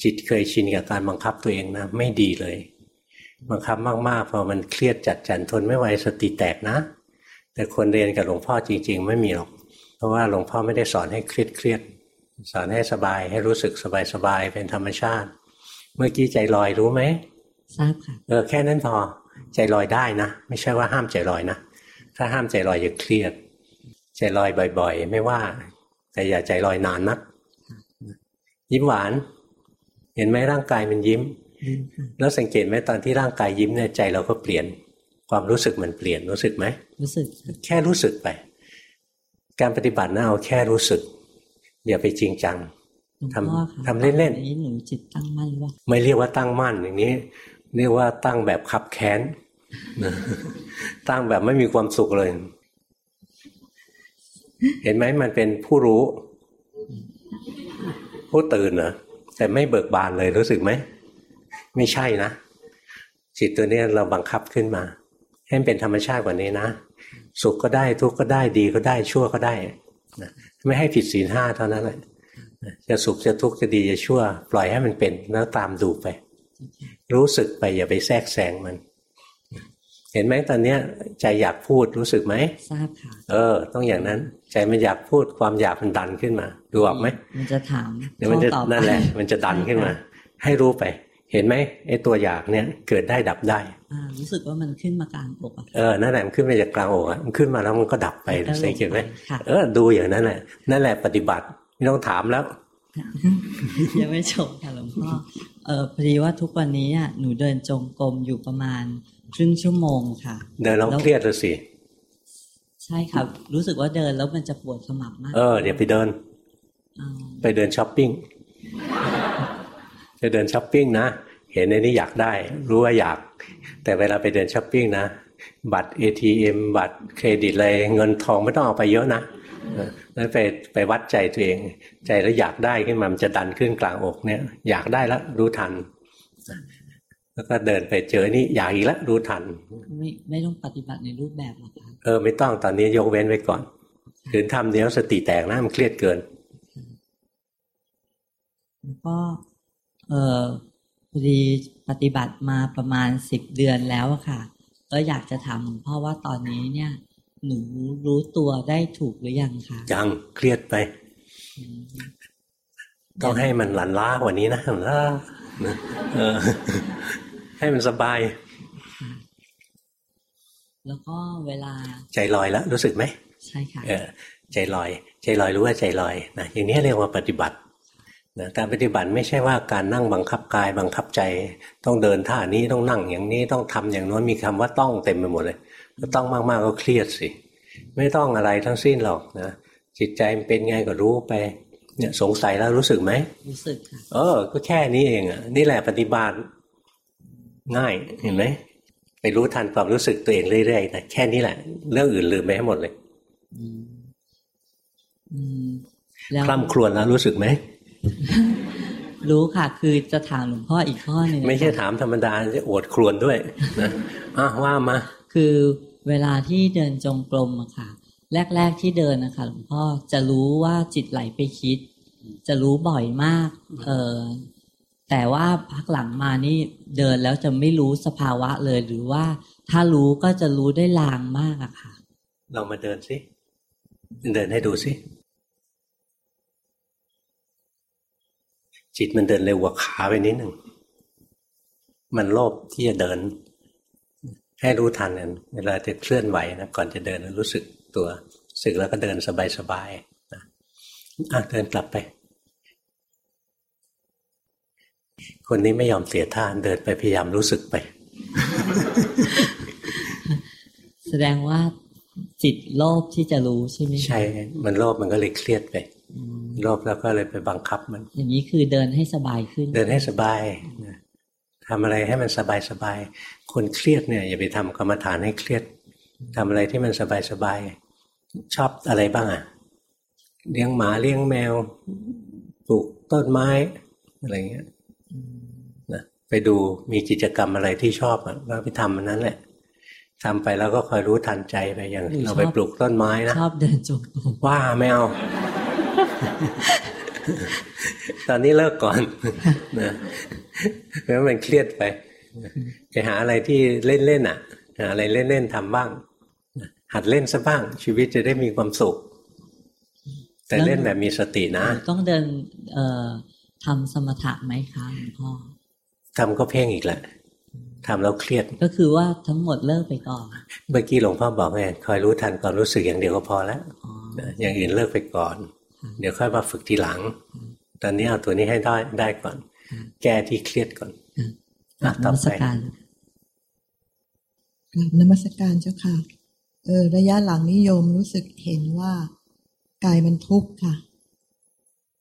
จิตเคยชินกับการบังคับตัวเองนะไม่ดีเลย บังคับมากๆพอมันเครียดจัดจันทนไม่ไหวสติแตกนะ แต่คนเรียนกับหลวงพ่อจริง ๆ ไม่มีหรอก เพราะว่าหลวงพ่อไม่ได้สอนให้เครียดเครียดสอนให้สบายให้รู้สึกสบายสบายเป็นธรรมชาติ เมื่อกี้ใจลอยรู้ไหมทราบค่ะเออแค่นั้นพอใจลอยได้นะ ไม่ใช่ว่าห้ามใจลอยนะถ้าห้ามใจลอยจะเครียด ใจลอยบ่อย ๆ ไม่ว่า แต่อย่าใจลอยนานนัก ยิ้มหวาน เห็นไหมร่างกายมันยิ้ม แล้วสังเกตไหมตอนที่ร่างกายยิ้มเนี่ยใจเราก็เปลี่ยน ความรู้สึกมันเปลี่ยนรู้สึกไหมรู้สึก แค่รู้สึกไป การปฏิบัตินะเอาแค่รู้สึก อย่าไปจริงจังทำทำเล่นๆนี้หนูจิตตั้งมั่นว่าไม่เรียกว่าตั้งมั่นอย่างนี้ เรียกว่าตั้งแบบขับแค้นตั้งแบบไม่มีความสุขเลย เห็นไหมมันเป็นผู้รู้ ผู้ตื่นเหรอแต่ไม่เบิกบานเลยรู้สึกไหม ไม่ใช่นะจิตตัวนี้เราบังคับขึ้นมา ให้มันเป็นธรรมชาติกว่านี้นะ สุขก็ได้ทุกข์ก็ได้ดีก็ได้ชั่วก็ได้นะไม่ให้ผิดศีลห้าเท่านั้นแหละจะสุขจะทุกข์จะดีจะชั่ว ปล่อยให้มันเป็นแล้วตามดูไป รู้สึกไปอย่าไปแทรกแซงมัน เห็นไหมตอนเนี้ยใจอยากพูดรู้สึกไหมทราบค่ะเออ ต้องอย่างนั้น ใจมันอยากพูดความอยากมันดันขึ้นมา ดูออกไหมมันจะถามเดี๋ยวมันจะนั่นแหละ มันจะดันขึ้นมา ให้รู้ไป เห็นไหมไอ้ตัวอยากเนี่ยเกิดได้ดับได้รู้สึกว่ามันขึ้นมากลางอกเออนั่นแหละมันขึ้นมาจากกลางอกอะมันขึ้นมาแล้วมันก็ดับไปสังเกตไหมเออดูอย่างนั้นแหละนั่นแหละปฏิบัติไม่ต้องถามแล้วยังไม่จบค่ะหลวงพ่อเออพอดีว่าทุกวันนี้อะหนูเดินจงกรมอยู่ประมาณครึ่งชั่วโมงค่ะ เดินแล้วเครียดเลยสิใช่ครับ รู้สึกว่าเดินแล้วมันจะปวดขมับมาก เออเดี๋ยวไปเดิน ไปเดินช้อปปิ้ง จะเดินช้อปปิ้งนะ เห็นในนี้อยากได้ รู้ว่าอยาก แต่เวลาไปเดินช้อปปิ้งนะ บัตร ATM บัตรเครดิตอะไรเงินทองไม่ต้องเอาไปเยอะนะนั้นไปไปวัดใจตัวเอง ใจแล้วอยากได้ขึ้นมามันจะดันขึ้นกลางอกเนี่ย อยากได้แล้วรู้ทัน แล้วก็เดินไปเจอนี่อยากอีกแล้วรู้ทัน ไม่ไม่ต้องปฏิบัติในรูปแบบหรอกคะเออไม่ต้องตอนนี้ยกเว้นไว้ก่อนถึงทำเดี๋ยวสติแตกนะมันเครียดเกินแล้วก็ เออพอดีปฏิบัติมาประมาณสิบเดือนแล้วอะค่ะ ก็อยากจะถามหลวงพ่อว่าตอนนี้เนี่ย หนูรู้ตัวได้ถูกหรือยังคะยังเครียดไปอืมต้องให้มันหลันล้ากว่านี้นะหลันล้านะเออให้มันสบาย แล้วก็เวลา ใจลอยแล้ว รู้สึกไหมใช่ค่ะเออใจลอย ใจลอยรู้ว่าใจลอยนะอย่างนี้เรียกว่าปฏิบัติ นะการปฏิบัติไม่ใช่ว่าการนั่งบังคับกายบังคับใจ ต้องเดินท่านี้ต้องนั่งอย่างนี้ต้องทำอย่างโน้นมีคำว่าต้องเต็มไปหมดเลยถ้าต้องมากๆก็เครียดสิ ไม่ต้องอะไรทั้งสิ้นหรอกนะจิตใจมันเป็นไงก็รู้ไป เนี่ยสงสัยแล้วรู้สึกไหมรู้สึกค่ะเออ ก็แค่นี้เองอะนี่แหละปฏิบัติง่ายเห็นไหมไปรู้ทันความรู้สึกตัวเองเรื่อยๆนะแค่นี้แหละ เรื่องอื่นลืมไปให้หมดเลยอืมอืมแล้วคล่ำครวญแล้วรู้สึกไหม รู้ค่ะ คือจะถามหลวงพ่ออีกข้อหนึ่งไม่ใช่ค่ะถามธรรมดาจะอวดครวญด้วยนะอะว่ามา คือเวลาที่เดินจงกรมอะค่ะ แรก ๆที่เดินนะคะหลวงพ่อจะรู้ว่าจิตไหลไปคิด จะรู้บ่อยมาก เออแต่ว่าพักหลังมานี่เดินแล้วจะไม่รู้สภาวะเลย หรือว่าถ้ารู้ก็จะรู้ได้ลางมากอะค่ะลองมาเดินสิเดินให้ดูสิ จิตมันเดินเร็วกว่าขาไปนิดหนึ่ง มันโลภที่จะเดิน ให้รู้ทันกันเวลาจะเคลื่อนไหวนะก่อนจะเดินรู้สึกตัวรู้สึกแล้วก็เดินสบายๆนะอะเดินกลับไป คนนี้ไม่ยอมเสียท่าเดินไปพยายามรู้สึกไป แสดงว่าจิตโลภที่จะรู้ใช่ไหมคะใช่ มันโลภมันก็เลยเครียดไปอืม โลภแล้วก็เลยไปบังคับมัน อย่างนี้คือเดินให้สบายขึ้น เดินให้สบายนะทำอะไรให้มันสบายสบายคนเครียดเนี่ย อย่าไปทำกรรมฐานให้เครียดทำอะไรที่มันสบายสบายชอบอะไรบ้างอะเลี้ยงหมาเลี้ยงแมวปลูกต้นไม้อะไรเงี้ยนะไปดูมีกิจกรรมอะไรที่ชอบอะก็ไปทำมันนั้นแหละทำไปแล้วก็คอยรู้ทันใจไปอย่างหรือเราไปชอบปลูกต้นไม้นะชอบเดินจงกรมว่าไม่เอา ตอนนี้เลิกก่อนนะเพราะมันเครียดไป ไปหาอะไรที่เล่นๆอะหาอะไรเล่นๆทำบ้าง หัดเล่นซะบ้าง ชีวิตจะได้มีความสุข แต่เล่นแบบมีสตินะ ต้องเดินเอ่อทำสมถะไหมคะหลวงพ่อทำก็เพ่งอีกแหละทำแล้วเครียด ก็คือว่าทั้งหมดเลิกไปก่อน เมื่อกี้หลวงพ่อบอกไงคอยรู้ทันความรู้สึกอย่างเดียวก็พอแล้วอ๋ออย่างอื่นเลิกไปก่อน เดี๋ยวค่อยมาฝึกทีหลัง ตอนนี้เอาตัวนี้ให้ได้ได้ก่อน แก้ที่เครียดก่อนกราบนต่อมัไปสการกราบนมัสการเจ้าค่ะ เออ ระยะหลังนิยมรู้สึกเห็นว่ากายมันทุกข์ค่ะ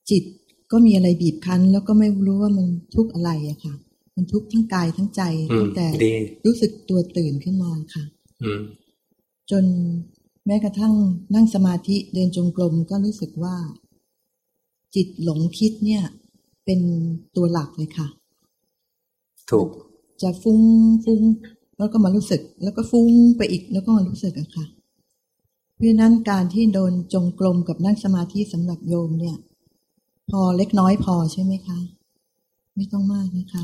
จิตก็มีอะไรบีบคั้น แล้วก็ไม่รู้ว่ามันทุกข์อะไรอะค่ะ มันทุกข์ทั้งกายทั้งใจอืมตั้งแต่ดีรู้สึกตัวตื่นขึ้นมาค่ะอืมจน แม้กระทั่งนั่งสมาธิเดินจงกรมก็รู้สึกว่า จิตหลงคิดเนี่ย เป็นตัวหลักเลยค่ะ ถูก จะฟุ้งฟุ้งแล้วก็มารู้สึก แล้วก็ฟุ้งไปอีกแล้วก็มารู้สึกอะค่ะ เพราะฉะนั้นการที่โดนจงกรมกับนั่งสมาธิสำหรับโยมเนี่ย พอเล็กน้อยพอใช่ไหมคะ ไม่ต้องมากนะคะ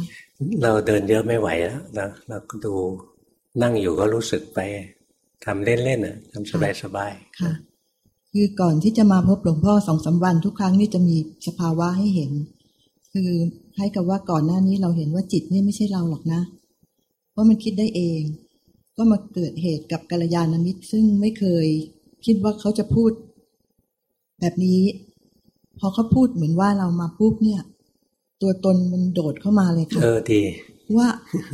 เราเดินเยอะไม่ไหวแล้วนะเราก็ดูนั่งอยู่ก็รู้สึกไป ทำเล่นๆน่ะทำสบายๆค่ะ คือก่อนที่จะมาพบหลวงพ่อสองสาวันทุกครั้งนี่จะมีสภาวะให้เห็น คือให้กับว่าก่อนหน้านี้เราเห็นว่าจิตนี่ไม่ใช่เราหรอกนะเพราะมันคิดได้เอง ก็มาเกิดเหตุกับกัลยาณมิตร ซึ่งไม่เคยคิดว่าเขาจะพูด แบบนี้ พอเขาพูดเหมือนว่าเรามาปุ๊บเนี่ย ตัวตนมันโดดเข้ามาเลยค่ะเออดีว่า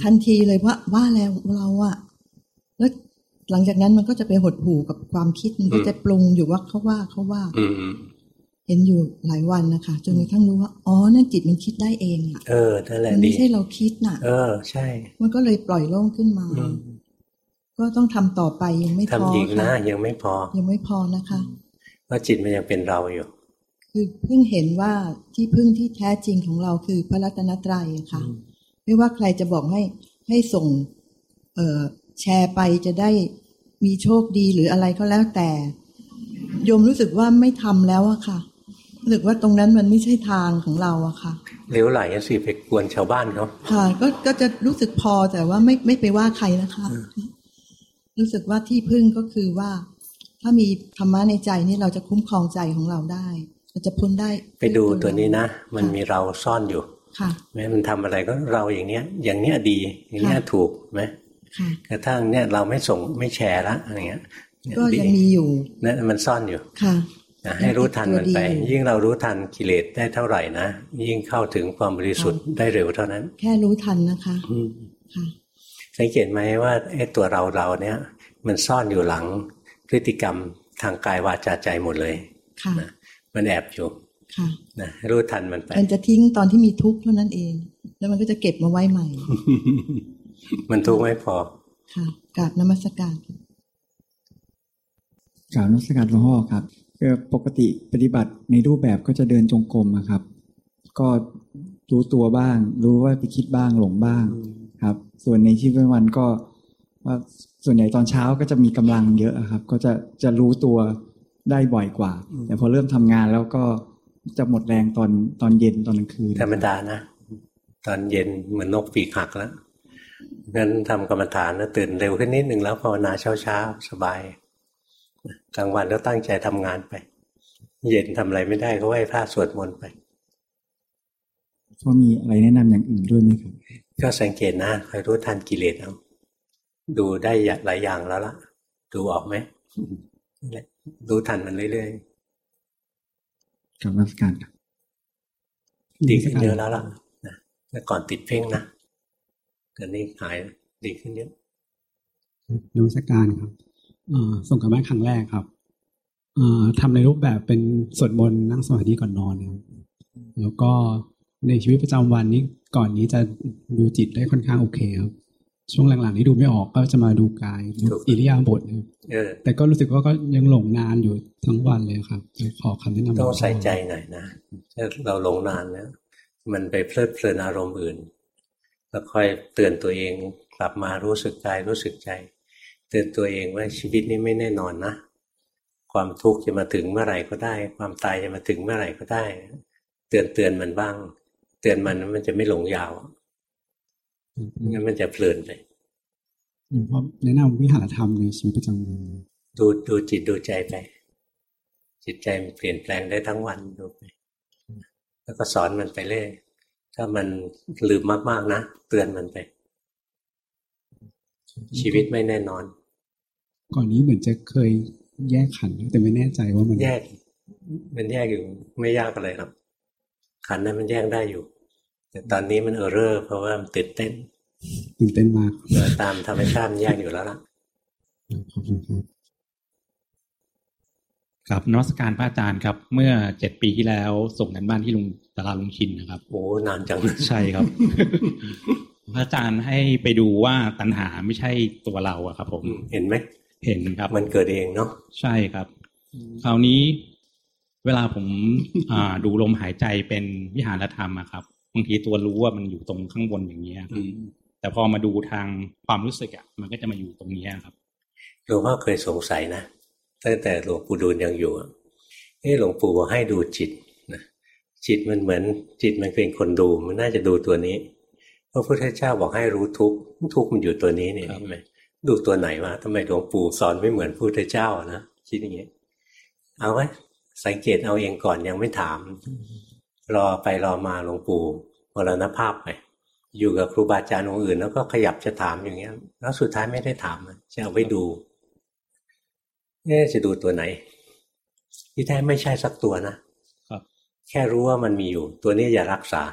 ทันทีเลยว่าว่าแล้วเราอะแล้ว หลังจากนั้นมันก็จะไปหดหู่กับความคิดมันก็จะปรุงอยู่ว่าเขาว่าเขาว่าอืมอืมเห็นอยู่หลายวันนะคะจนกระทั่งรู้ว่าอ๋อนั่นจิตมันคิดได้เองอะเออนั่นแหละมันดีไม่ใช่เราคิดน่ะ เออ ใช่ มันก็เลยปล่อยโล่งขึ้นมาอืมก็ต้องทำต่อไปยังไม่พอทำอีกนะค่ะยังไม่พอ ยังไม่พอนะคะเพราะจิตมันยังเป็นเราอยู่ คือเพิ่งเห็นว่าที่พึ่งที่แท้จริงของเราคือพระรัตนตรัยอะค่ะ ไม่ว่าใครจะบอกให้ให้ส่ง เอ่อแชร์ไปจะได้ มีโชคดีหรืออะไรก็แล้วแต่ โยมรู้สึกว่าไม่ทำแล้วอะค่ะ รู้สึกว่าตรงนั้นมันไม่ใช่ทางของเราอะค่ะเลี้ยวไหลสิไปกวนชาวบ้านเขาค่ะ ก็ก็จะรู้สึกพอแต่ว่าไม่ไม่ไปว่าใครนะคะ รู้สึกว่าที่พึ่งก็คือว่า ถ้ามีธรรมะในใจนี่เราจะคุ้มครองใจของเราได้เราจะพ้นได้ ไปดูตัวนี้นะมันมีเราซ่อนอยู่ค่ะแม้มันทำอะไรก็เราอย่างเนี้ย อย่างเนี้ยดี อย่างเนี้ยค่ะถูกไหมค่ะ กระทั่งเนี่ยเราไม่ส่งไม่แชร์ละอะไรเงี้ยก็ยังมีอยู่นั่นมันซ่อนอยู่ค่ะนะให้รู้ทันมันไปตัวดีอยู่ยิ่งเรารู้ทันกิเลสได้เท่าไหร่นะยิ่งเข้าถึงความบริสุทธิ์ได้เร็วเท่านั้น แค่รู้ทันนะคะอืมค่ะสังเกตไหมว่าไอ้ตัวเราเราเนี่ย มันซ่อนอยู่หลังพฤติกรรมทางกายวาจาใจหมดเลยค่ะนะมันแอบอยู่ค่ะนะให้รู้ทันมันไปมันจะทิ้งตอนที่มีทุกข์เท่านั้นเอง แล้วมันก็จะเก็บมาไว้ใหม่ มันทุกข์ไม่พอ ค่ะกราบนมัสการกล่าวนมักการหลวงพ่อครับคือปกติปฏิบัติในรูปแบบก็จะเดินจงกรมอะครับ ก็รู้ตัวบ้าง รู้ว่าไปคิดบ้างหลงบ้างครับ ส่วนในชีวิตประจำวันก็ว่าส่วนใหญ่ตอนเช้าก็จะมีกำลังเยอะอะครับ ก็จะจะรู้ตัวได้บ่อยกว่า แต่พอเริ่มทำงานแล้วก็จะหมดแรงตอนตอนเย็นตอนกลางคืนธรรมดานะ ตอนเย็นเหมือนนกปีกหักแล้ว งั้นทำกรรมฐานนะตื่นเร็วขึ้นนิดหนึ่งแล้วภาวนาเช้าๆสบายกลางวันแล้วตั้งใจทำงานไป เย็นทำอะไรไม่ได้ก็ไหว้พระสวดมนต์ไปพอมีอะไรแนะนำอย่างอื่นด้วยไหมครับก็สังเกตนะคอยรู้ทันกิเลสเอาดูได้หลายอย่างแล้วล่ะ ดูออกไหมนั่นแหละรู้ทันมันเรื่อยกล่าวนักการครับๆดีขึ้นเยอะแล้วล่ะนะแต่ก่อนติดเพ่งนะ ตอนนี้หายดีขึ้นเยอะนมัสการครับเอ่อส่งกลับบ้านครั้งแรกครับเอ่อทำในรูปแบบเป็นสวดมนต์นั่งสมาธิก่อนนอนครับแล้วก็ในชีวิตประจำวันนี้ก่อนนี้จะดูจิตได้ค่อนข้างโอเคครับช่วงหลังๆนี้ดูไม่ออกก็จะมาดูกายดูถูกอิริยาบถครับเออแต่ก็รู้สึกว่าก็ยังหลงนานอยู่ทั้งวันเลยครับจะขอคำแนะนำต้องใส่ใจหน่อยนะถ้าเราหลงนานแล้วมันไปเพลิดเพลินอารมณ์อื่น แล้วค่อยเตือนตัวเองกลับมารู้สึกกายรู้สึกใจ เตือนตัวเองว่าชีวิตนี้ไม่แน่นอนนะ ความทุกข์จะมาถึงเมื่อไหร่ก็ได้ ความตายจะมาถึงเมื่อไหร่ก็ได้ เตือนเตือนมันบ้าง เตือนมันมันจะไม่หลงยาวงั้นมันจะเพลินไปหลวงพ่อแนะนำวิหารธรรมในชีวิตประจำวันดูดูจิตดูใจไป จิตใจมันเปลี่ยนแปลงได้ทั้งวันดูไป แล้วก็สอนมันไปเรื่อย ถ้ามันลืมมากๆนะเตือนมันไป ชีวิตไม่แน่นอน ก่อนนี้เหมือนจะเคยแยกขันธ์แต่ไม่แน่ใจว่ามันแยก มันแยกอยู่ไม่ยากอะไรหรอกขันธ์นั้นมันแยกได้อยู่ แต่ตอนนี้มันเออเรอร์เพราะว่ามันตื่นเต้นตื่นเต้นมากโดยตามธรรมชาติมันแยกอยู่แล้วล่ะขอบคุณครับ ครับนวัตการพระอาจารย์ครับ เมื่อเจ็ดปีที่แล้ว ส่งกันบ้านที่ลุงตลาดลุงชินนะครับโอ้นานจังใช่ครับ พระอาจารย์ให้ไปดูว่าตัณหาไม่ใช่ตัวเราอะครับ ผมอืมเห็นไหมเห็นครับ มันเกิดเองเนาะใช่ครับ คราวนี้เวลาผมอ่าดูลมหายใจเป็นวิหารธรรมอะครับบางทีตัวรู้ว่ามันอยู่ตรงข้างบนอย่างเงี้ยครับอืมแต่พอมาดูทางความรู้สึกอะมันก็จะมาอยู่ตรงเนี้ยครับหลวงพ่อเคยสงสัยนะ ตั้งแต่หลวงปู่ดูลยังอยู่อะเอ้หลวงปู่บอกให้ดูจิตนะจิตมันเหมือนจิตมันเป็นคนดูมันน่าจะดูตัวนี้พระพุทธเจ้าบอกให้รู้ทุกข์ทุกข์มันอยู่ตัวนี้เนี่ยครับใช่ไหมดูตัวไหนวะทำไมหลวงปู่สอนไม่เหมือนพระพุทธเจ้านะคิดอย่างเงี้ยเอาไว้สังเกตเอาเองก่อนยังไม่ถาม รอไปรอมาหลวงปู่มรณภาพไปอยู่กับครูบาอาจารย์องค์อื่น แล้วก็ขยับจะถามอย่างเงี้ย แล้วสุดท้ายไม่ได้ถามอะจะเอาไว้ดู เอ๊ะจะดูตัวไหน ที่แท้ไม่ใช่สักตัวนะครับ แค่รู้ว่ามันมีอยู่ ตัวนี้อย่ารักษา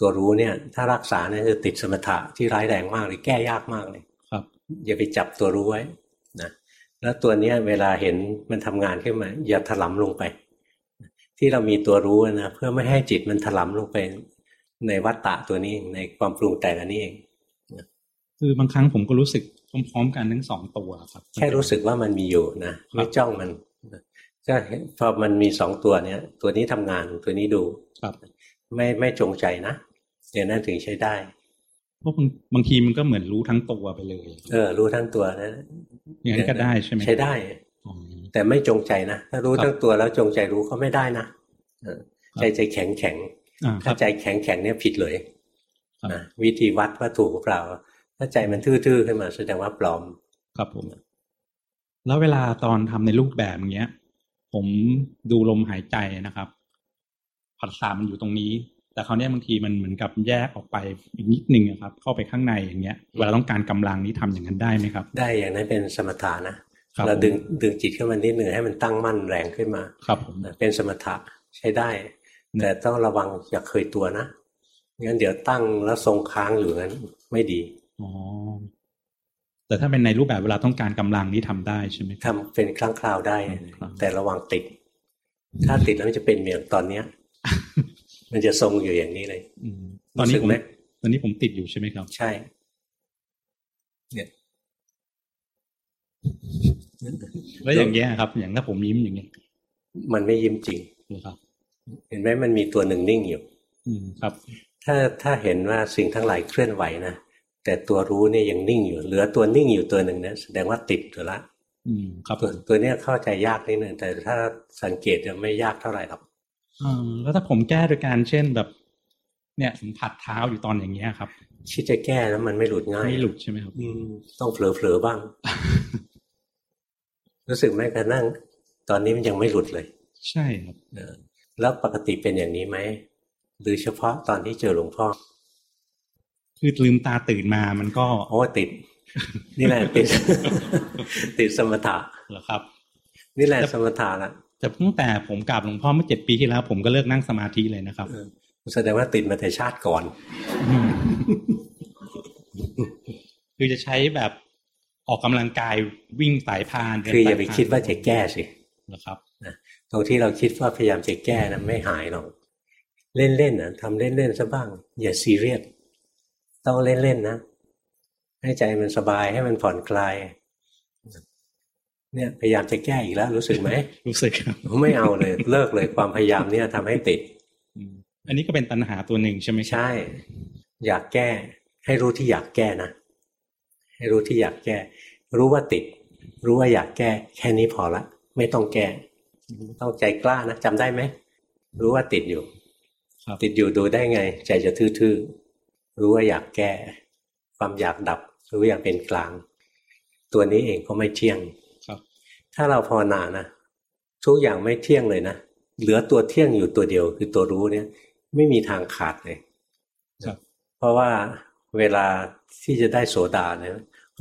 ตัวรู้เนี่ย ถ้ารักษาเนี่ยจะติดสมถะที่ร้ายแรงมากเลยแก้ยากมากเลย ครับ อย่าไปจับตัวรู้ไว้นะแล้วตัวเนี้ยเวลาเห็นมันทำงานขึ้นมา อย่าถลำลงไป ที่เรามีตัวรู้นะเพื่อไม่ให้จิตมันถลำลงไป ในวัฏฏะตัวนี้เองในความปรุงแต่งอันนี้เองคือบางครั้งผมก็รู้สึก พร้อมๆกันทั้งสองตัวครับ แค่รู้สึกว่ามันมีอยู่นะไม่จ้องมันนะก็เห็นพอมันมีสองตัวเนี้ย ตัวนี้ทำงานตัวนี้ดูครับ ไม่ไม่จงใจนะอย่างนั้นถึงใช้ได้เพราะบางบางทีมันก็เหมือนรู้ทั้งตัวไปเลย เออ รู้ทั้งตัวนะอย่างนั้นก็ได้ใช่ไหมใช้ได้อ๋อแต่ไม่จงใจนะถ้ารู้ครับทั้งตัวแล้วจงใจรู้ก็ไม่ได้นะเออใจใจแข็งแข็งอ่าคถ้ารับใจแข็งแข็งเนี่ยผิดเลยครับนะวิธีวัดว่าถูกหรือเปล่า ถ้าใจมันทื่อๆขึ้นมาแสดงว่าปลอม ครับผม แล้วเวลาตอนทำในรูปแบบอย่างเงี้ย ผมดูลมหายใจนะครับผัสสะมันอยู่ตรงนี้ แต่คราวเนี้ยบางทีมันเหมือนกับแยกออกไปอีกนิดนึงอะครับ เข้าไปข้างในอย่างเงี้ย เวลาต้องการกำลังนี้ทำอย่างนั้นได้ไหมครับ ได้อย่างนั้นเป็นสมถะนะครับเราผมดึงดึงจิตขึ้นมานิดหนึ่งให้มันตั้งมั่นแรงขึ้นมา ครับผมเป็นสมถะใช้ได้ แต่ต้องระวังอย่าเคยตัวนะงั้นเดี๋ยวตั้งแล้วทรงค้างอยู่นั้นไม่ดี อ๋อแต่ถ้าเป็นในรูปแบบเวลาต้องการกำลังนี้ทำได้ใช่ไหมครับทำเป็นครั้งคราวได้ครับแต่ระวังติด ถ้าติดแล้วมันจะเป็นเหมือนตอนเนี้ย มันจะทรงอยู่อย่างนี้เลยอืมตอนนี้รู้สึกผมไหมตอนนี้ผมติดอยู่ใช่ไหมครับ ใช่ เนี่ยแล้วอย่างเงี้ยครับ อย่างถ้าผมยิ้มอย่างเงี้ยมันไม่ยิ้มจริงนะครับ เห็นไหมมันมีตัวหนึ่งนิ่งอยู่ อืมครับ ถ้าถ้าเห็นว่าสิ่งทั้งหลายเคลื่อนไหวนะ แต่ตัวรู้เนี่ยยังนิ่งอยู่ เหลือตัวนิ่งอยู่ตัวหนึ่งนะแสดงว่าติดอยู่ละอืมครับผตัวมตัวเนี้ยเข้าใจยากนิดนึงแต่ถ้าสังเกตจะไม่ยากเท่าไหร่หรอกอ่าแล้วถ้าผมแก้โดยการเช่นแบบ เนี่ยสัมผัสเท้าอยู่ตอนอย่างเงี้ยครับคิดจะแก้แล้วมันไม่หลุดง่ายไม่หลุดใช่ไหมครับ อืมต้องเผลอๆบ้าง รู้สึกไหมกระนั่ง ตอนนี้มันยังไม่หลุดเลย ใช่ครับเออแล้วปกติเป็นอย่างนี้ไหมหรือเฉพาะตอนที่เจอหลวงพ่อ คือลืมตาตื่นมามันก็ โอ้ติด นี่แหละติด ติดสมถะเหรอครับ นี่แหละสมถะละแต่ตั้งแต่ผมกราบหลวงพ่อเมื่อเจ็ดปีที่แล้ว ผมก็เลิกนั่งสมาธิเลยนะครับเออแสดงว่าติดมาแต่ชาติก่อนมคือจะใช้แบบออกกำลังกายวิ่งสายพานเดินคืออย่าไปสพนคิดว่าจะแก้สิเหรอครับตรงที่เราคิดว่าพยายามจะแก้นะไม่หายหรอกเล่นๆนะทำเล่นๆซะบ้าง อย่าซีเรียส ต้องเล่นๆนะ ให้ใจมันสบายให้มันผ่อนคลาย เนี่ยพยายามจะแก้อีกแล้ว รู้สึกไหมรู้สึกครับไม่เอาเลย เลิกเลยความพยายามเนี่ยทำให้ติดอืมอันนี้ก็เป็นตัณหาตัวหนึ่งใช่ไหมครับใช่ อยากแก้ ให้รู้ที่อยากแก้นะให้รู้ที่อยากแก้ รู้ว่าติด รู้ว่าอยากแก้ แค่นี้พอละ ไม่ต้องแก้ต้องใจกล้านะจำได้ไหมรู้ว่าติดอยู่ครับติดอยู่ดูได้ไง ใจจะทื่อๆ รู้ว่าอยากแก้ ความอยากดับ รู้อย่างเป็นกลาง ตัวนี้เองก็ไม่เที่ยงครับ ถ้าเราภาวนานะทุกอย่างไม่เที่ยงเลยนะเหลือตัวเที่ยงอยู่ตัวเดียว คือตัวรู้เนี่ย ไม่มีทางขาดเลยครับเพราะว่าเวลาที่จะได้โสดาเนี่ย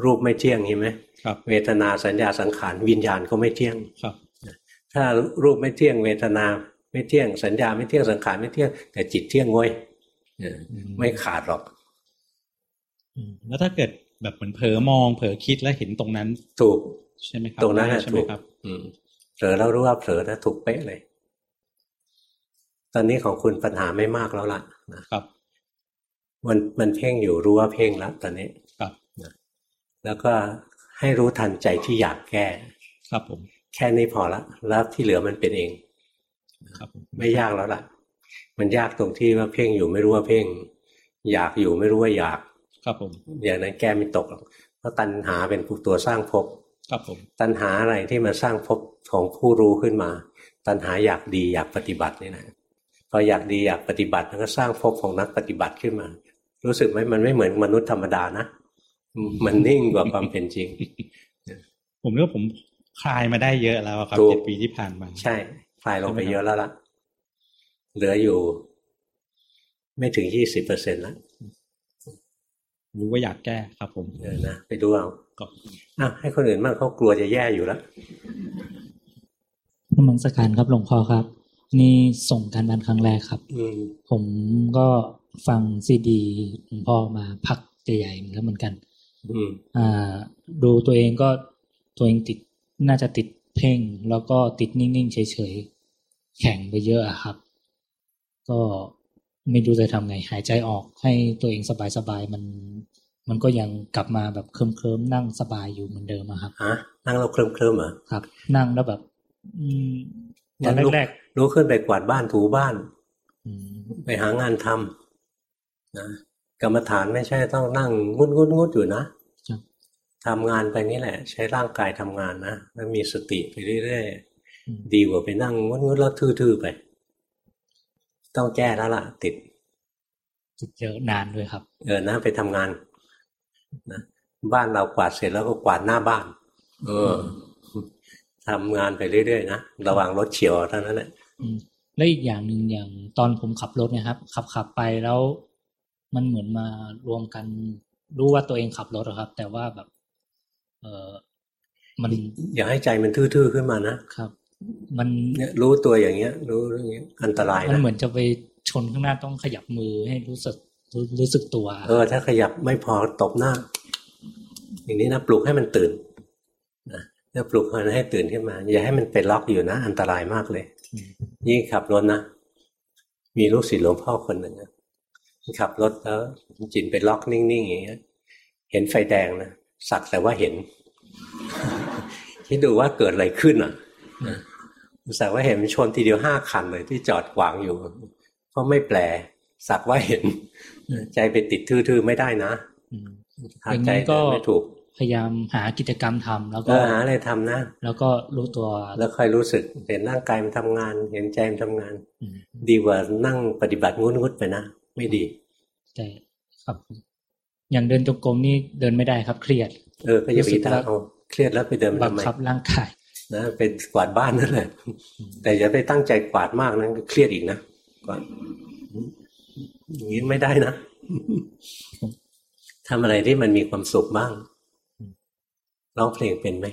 รูปไม่เที่ยงใช่ไหมครับเวทนาสัญญาสังขารวิญญาณก็ไม่เที่ยงครับถ้ารูปไม่เที่ยงเวทนาไม่เที่ยงสัญญาไม่เที่ยงสังขารไม่เที่ยงแต่จิตเที่ยงเว้ยเออ ไม่ขาดหรอกอืมแล้วถ้าเกิดแบบเหมือนเผลอมอง เผลอคิดแล้วเห็นตรงนั้น ถูกใช่ไหมครับ ตรงนั้นได้นะใช่ไหมถูกครับอืมเผลอแล้วรู้ว่าเผลอนะถูกเป๊ะเลย ตอนนี้ของคุณปัญหาไม่มากแล้วล่ะนะครับ มันมันเพ่งอยู่รู้ว่าเพ่งแล้วตอนนี้ครับแล้วก็ให้รู้ทันใจที่อยากแก้ ครับผม แค่นี้พอละแล้วที่เหลือมันเป็นเอง ครับผมไม่ยากแล้วล่ะ มันยากตรงที่ว่าเพ่งอยู่ไม่รู้ว่าเพ่ง อยากอยู่ไม่รู้ว่าอยาก ครับผม อย่างนั้นแก้ไม่ตกหรอกเพราะตัณหาเป็นตัวสร้างภพครับผม ตัณหาอะไรที่มาสร้างภพของผู้รู้ขึ้นมา ตัณหาอยากดีอยากปฏิบัตินี่นะพออยากดีอยากปฏิบัติมันก็สร้างภพของนักปฏิบัติขึ้นมา รู้สึกไหมมันไม่เหมือนมนุษย์ธรรมดานะมันนิ่งกว่าความเป็นจริง ผมนึกว่าผมคลายมาได้เยอะแล้วอะครับถูกเจ็ดปีที่ผ่านมา ใช่ คลายลงไปเยอะแล้วล่ะ เหลืออยู่ ไม่ถึงยี่สิบเปอร์เซ็นต์แล้วรู้ว่าอยากแก้ครับผมเออนะไปดูเอาก็อะให้คนอื่นบ้างเขากลัวจะแย่อยู่แล้วนมัสการครับหลวงพ่อครับ นี่ส่งการบ้านครั้งแรกครับอืมผมก็ฟังซีดีหลวงพ่อมาพักใหญ่ๆเหมือนกันเหมือนกันอืมอ่า ดูตัวเองก็ตัวเองติดน่าจะติดเพ่ง แล้วก็ติดนิ่งๆเฉยๆแข็งไปเยอะอะครับ ก็ไม่รู้จะทำไง หายใจออกให้ตัวเองสบายๆมัน มันก็ยังกลับมาแบบเคลิ้มๆนั่งสบายอยู่เหมือนเดิมอะครับฮะนั่งเราเคลิ้มเคลิ้มๆเหรอครับ นั่งแล้วแบบ อืมตงั้อนนลุกแรกลุกขึ้นไปกวาดบ้านถูบ้านๆอืมไปหางานทำนะกรรมฐานไม่ใช่ต้องนั่งงุดงุดงุดอยู่นะครับทำงานไปนี่แหละ ใช้ร่างกายทำงานนะแล้วมีสติไปเรื่อยอืมๆดีกว่าไปนั่งงุดงุดแล้วทื่อๆไป ต้องแก้แล้วล่ะ ติดติดเยอะนานด้วยครับ เออนะไปทำงานนะบ้านเรากวาดเสร็จแล้วก็กวาดหน้าบ้าน เออทำงานไปเรื่อยๆนะระวังรถเฉียวเท่านั้นแหละอืมแล้วอีกอย่างหนึ่งอย่างตอนผมขับรถเนะครับ ขับขับไปแล้ว มันเหมือนมารวมกัน รู้ว่าตัวเองขับรถอะครับ แต่ว่าแบบ เออมันอย่าให้ใจมันทื่อๆขึ้นมานะครับ มันเนี่ยรู้ตัวอย่างเงี้ย รู้อย่างเงี้ยอันตรายมันนะเหมือนจะไปชนข้างหน้าต้องขยับมือให้รู้สึกรู้รู้สึกตัว เออ ถ้าขยับไม่พอตบหน้า อย่างนี้นะปลุกให้มันตื่นนะแล้วปลุกมันให้ตื่นขึ้นมา อย่าให้มันเป็นล็อกอยู่นะ อันตรายมากเลย ยิ่งขับรถนะมีลูกศิษย์หลวงพ่อคนหนึ่งนะขับรถแล้วจิตไปล็อกนิ่งๆอย่างเงี้ย เห็นไฟแดงนะสักแต่ว่าเห็นคิดดูว่าเกิดอะไรขึ้นอะ นะสักว่าเห็นมันชนทีเดียวห้าคันเลยที่จอดขวางอยู่ เพราะไม่แปล สักว่าเห็น ใจไปติดทื่อๆไม่ได้นะอืมหาอย่างใจนี้ก็เดินไม่ถูก พยายามหากิจกรรมทำแล้วเอก็อหาอะไรทำนะ แล้วก็รู้ตัว แล้วค่อยรู้สึกเห็นร่างกายมันทำงาน เห็นใจมันทำงานอืมดีกว่านั่งปฏิบัติงุนๆไปนะ ไม่ดีแต่ครับ อย่างเดินจงกรมนี่เดินไม่ได้ครับ เครียด เออก็อย่าไปรู้สึกทำว่าเอาเครียดแล้วไปเดินบังทำไมคับร่างกาย นะเป็นกวาดบ้านนั่นแหละแต่อย่าไปตั้งใจกวาดมากนั้นก็เครียดอีกนะกวาดอย่างนี้ไม่ได้นะทำอะไรที่มันมีความสุขบ้างร้องเพลงเป็นไหม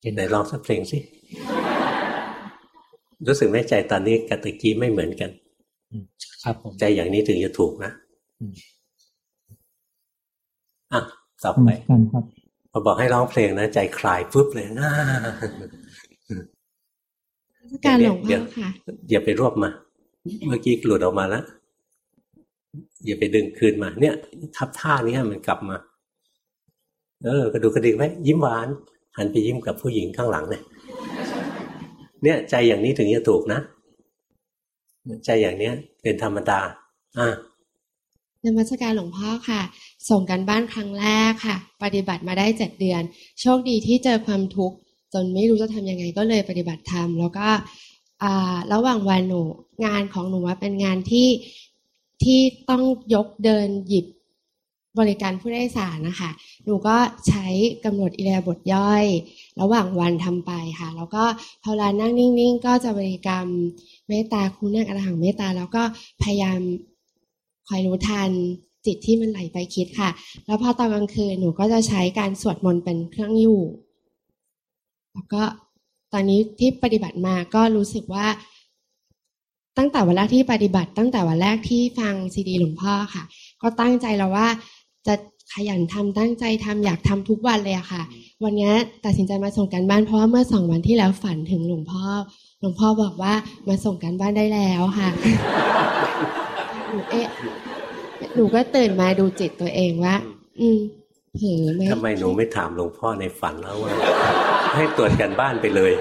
เป็นไหนลองสักเพลงสิรู้สึกไหมใจตอนนี้กับตะกี้ไม่เหมือนกันอืมครับผมใจอย่างนี้ถึงจะถูกนะอืมอะต่อสไปมัยกันครับพ อบอกให้ร้องเพลงนะใจคลายปุ๊บเลยนะการหลวงเดี๋พ่ยวอค่ะอย่าไปรวบมา เมื่อกี้หลุดออกมาแล้วอย่าไปดึงคืนมา เนี่ย ทับท่านี้มันกลับมา เออกระดูกกระดิกไว้ยิ้มหวานหันไปยิ้มกับผู้หญิงข้างหลังเนี่ยเนี่ย ใจอย่างนี้ถึงจะถูกนะใจอย่างเนี้ย เป็นธรรมดา อะนมัสการหลวงพ่อค่ะ ส่งกันบ้านครั้งแรกค่ะ ปฏิบัติมาได้เจ็ดเดือน โชคดีที่เจอความทุกข์จนไม่รู้จะทำยังไงก็เลยปฏิบัติธรรมแล้วก็ระหว่างวันหนูงานของหนูว่าเป็นงานที่ที่ต้องยกเดินหยิบบริการผู้โดยสารนะคะ หนูก็ใช้กำหนดอิเลียบทย่อย ระหว่างวันทำไปค่ะ แล้วก็พอเวลานั่งนิ่งๆ ก็จะบริกรรมเมตตาคุณนั่งอรหังเมตตา แล้วก็พยายามคอยรู้ทัน จิตที่มันไหลไปคิดค่ะ แล้วพอตอนกลางคืนหนูก็จะใช้การสวดมนต์เป็นเครื่องอยู่ แล้วก็ตอนนี้ที่ปฏิบัติมาก็รู้สึกว่า ตั้งแต่วันแรกที่ปฏิบัติ ตั้งแต่วันแรกที่ฟังซีดีหลวงพ่อค่ะ ก็ตั้งใจแล้วว่าจะขยันทำตั้งใจทำอยากทำทุกวันเลยอะค่ะ วันนี้ตัดสินใจมาส่งกันบ้านเพราะว่าเมื่อสองวันที่แล้วฝันถึงหลวงพ่อ หลวงพ่อบอกว่ามาส่งกันบ้านได้แล้วค่ะหนูเอ๊ะ หนูก็ตื่นมาดูจิตตัวเองว่า อืมเผลอไหมทำไมหนูไม่ถามหลวงพ่อในฝันแล้วว่า ให้ตรวจกันบ้านไปเลย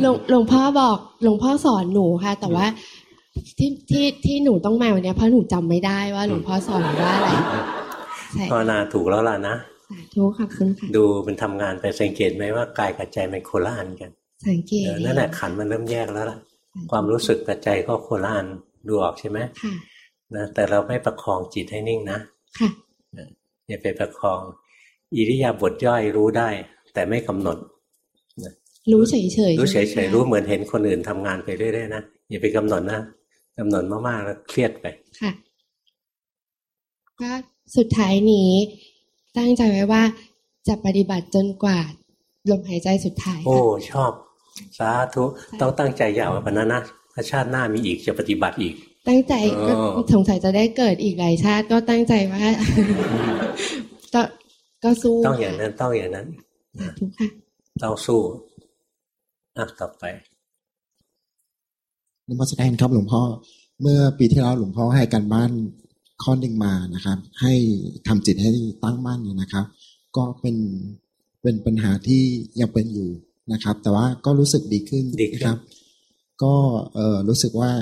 หลวงหลวงพ่อบอกหลวงพ่อสอนหนูค่ะ แต่ว่าที่ที่ที่หนูต้องมาวันเนี้ยเพราะหนูจำไม่ได้ว่าหลวงพ่อสอนหนูว่าอะไรใช่ภาวนาถูกแล้วล่ะนะสาธุขอบคุณค่ะดูมันทำงานไปสังเกตไหมว่ากายกับใจมันโคละอันกัน สังเกตเออนั่นแหละขันธ์มันเริ่มแยกแล้วล่ะ ความรู้สึกกับใจก็โคละอัน ดูออกใช่ไหมค่ะนะแต่เราไม่ประคองจิตให้นิ่งนะค่ะอย่าไปประคอง อิริยาบถย่อยรู้ได้ แต่ไม่กำหนดรู้เฉยเฉยๆรู้เฉใช่ยไหมๆรู้เหมือนเห็นคนอื่นทำงานไปเรื่อยๆนะอย่าไปกำหนดนะกำหนดมากๆแล้วเครียดไปค่ะก็สุดท้ายนี้ ตั้งใจไว้ว่าจะปฏิบัติจนกว่าลมหายใจสุดท้าย โอ้ค่ะชอบ สาธุ ต้องตั้งใจยาวกว่านั้นนะ ถ้าชาติหน้ามีอีกจะปฏิบัติอีก ตั้งใจก็อ๋อสงสัยจะได้เกิดอีกหลายชาติก็ตั้งใจว่าก็ก็สู้ต้องอย่างนั้นต้องอย่างนั้นสาธุค่ะต้องสู้อะต่อไปนมัสการครับหลวงพ่อ เมื่อปีที่แล้วหลวงพ่อให้การบ้านข้อหนึ่งมานะครับ ให้ทำจิตให้ตั้งมั่นนะครับ ก็เป็นเป็นปัญหาที่ยังเป็นอยู่นะครับ แต่ว่าก็รู้สึกดีขึ้นดีขึ้นนะครับ ก็เออรู้สึกว่า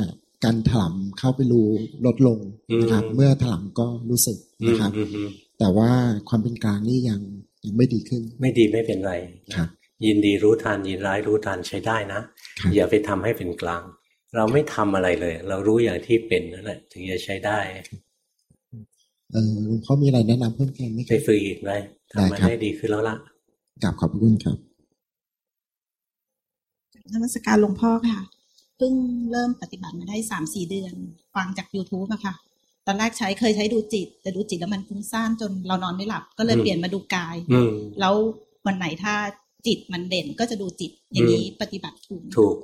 การถลำเข้าไปรู้ลดลงนะครับอืมเมื่อถลำก็รู้สึกนะครับอืมอืมแต่ว่าความเป็นกลางนี่ยังยังไม่ดีขึ้น ไม่ดีไม่เป็นไรนะครับ ยินดีรู้ทันยินร้ายรู้ทันใช้ได้นะครับอย่าไปทำให้เป็นกลาง เราไม่ทำอะไรเลย เรารู้อย่างที่เป็นนั่นแหละถึงจะใช้ได้เออหลวงพ่อมีอะไรแนะนำเพิ่มเติมไหมคไปรับฝึกอีกเลยทำมันได้ครับได้ดีขึ้นแล้วล่ะกราบขอบพระคุณครับนมัสการหลวงพ่อค่ะ เพิ่งเริ่มปฏิบัติมาได้สามสี่เดือน ฟังจาก youtube อะค่ะ ตอนแรกใช้เคยใช้ดูจิต แต่ดูจิตแล้วมันฟุ้งซ่านจนเรานอนไม่หลับ ก็เลยอืมเปลี่ยนมาดูกายอืมแล้ววันไหนถ้าจิตมันเด่นก็จะดูจิต อย่างนี้ปฏิบัติถูกไหมถูก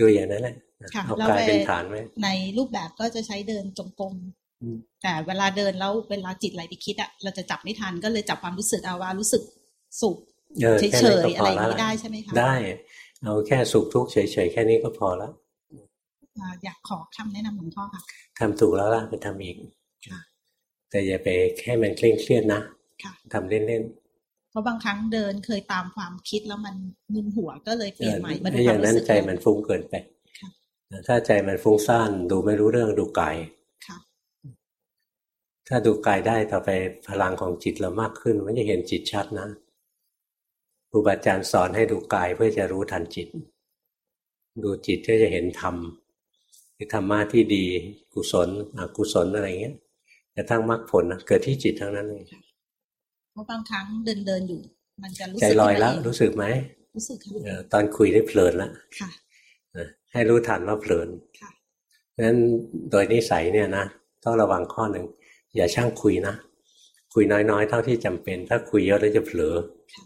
ดูอย่างนั้นแหละค่ะเอาแล้วกายเป็นไปฐานไว้ในรูปแบบก็จะใช้เดินจงกรมอืมแต่เวลาเดินแล้วเวลาจิตไหลไปคิดอะเราจะจับไม่ทันก็เลยจับความรู้สึกเอาว่ารู้สึกสุขเออเฉแค่นี้ก็ยๆพอะไรออย่างแล้วนี้ล่ะได้ใช่ไหมคะได้ เอาแค่สุขทุกข์เฉยๆแค่นี้ก็พอแล้วอ่าอยากขอคำแนะนำหลวงพ่อค่ะทำถูกแล้วล่ะไปทำอีกค่ะแต่อย่าไปแค่มันเคร่งเครียดนะค่ะทำเล่นเพราะบางครั้งเดินเคยตามความคิดแล้วมันมึนหัวก็เลยๆเปลี่ยนใหม่มาดูถ้าอควาย่ามงนั้นรู้สึกใจมันฟุ้งเกินไปค่ะถ้าใจมันฟุ้งซ่านดูไม่รู้เรื่องดูกายค่ะถ้าดูกายได้ต่อไปพลังของจิตเรามากขึ้น มันจะเห็นจิตชัดนะ ครูบาอาจารย์สอนให้ดูกายเพื่อจะรู้ทันจิต ดูจิตเพื่อจะเห็นธรรมคือธรรมะที่ดีกุศลอกุศลอะไรเงี้ยกระทั่งมรรคผลนะเกิดที่จิตทั้งนั้นเลยเพราะบางครั้งเดินเดินๆอยู่ มันจะรู้ใจสึกลอยแล้วขึ้นมาเงรู้สึกไหมรู้สึกค่ะเออตอนคุยได้เพลินแล้วค่ะนะให้รู้ทันว่าเพลินค่ะเพราะฉะนั้นโดยนิสัยเนี่ยนะต้องระวังข้อหนึ่งอย่าช่างคุยนะคุยน้อยๆ เท่าที่จำเป็น ถ้าคุยเยอะแล้วจะเผลอขอบคุณค่ะ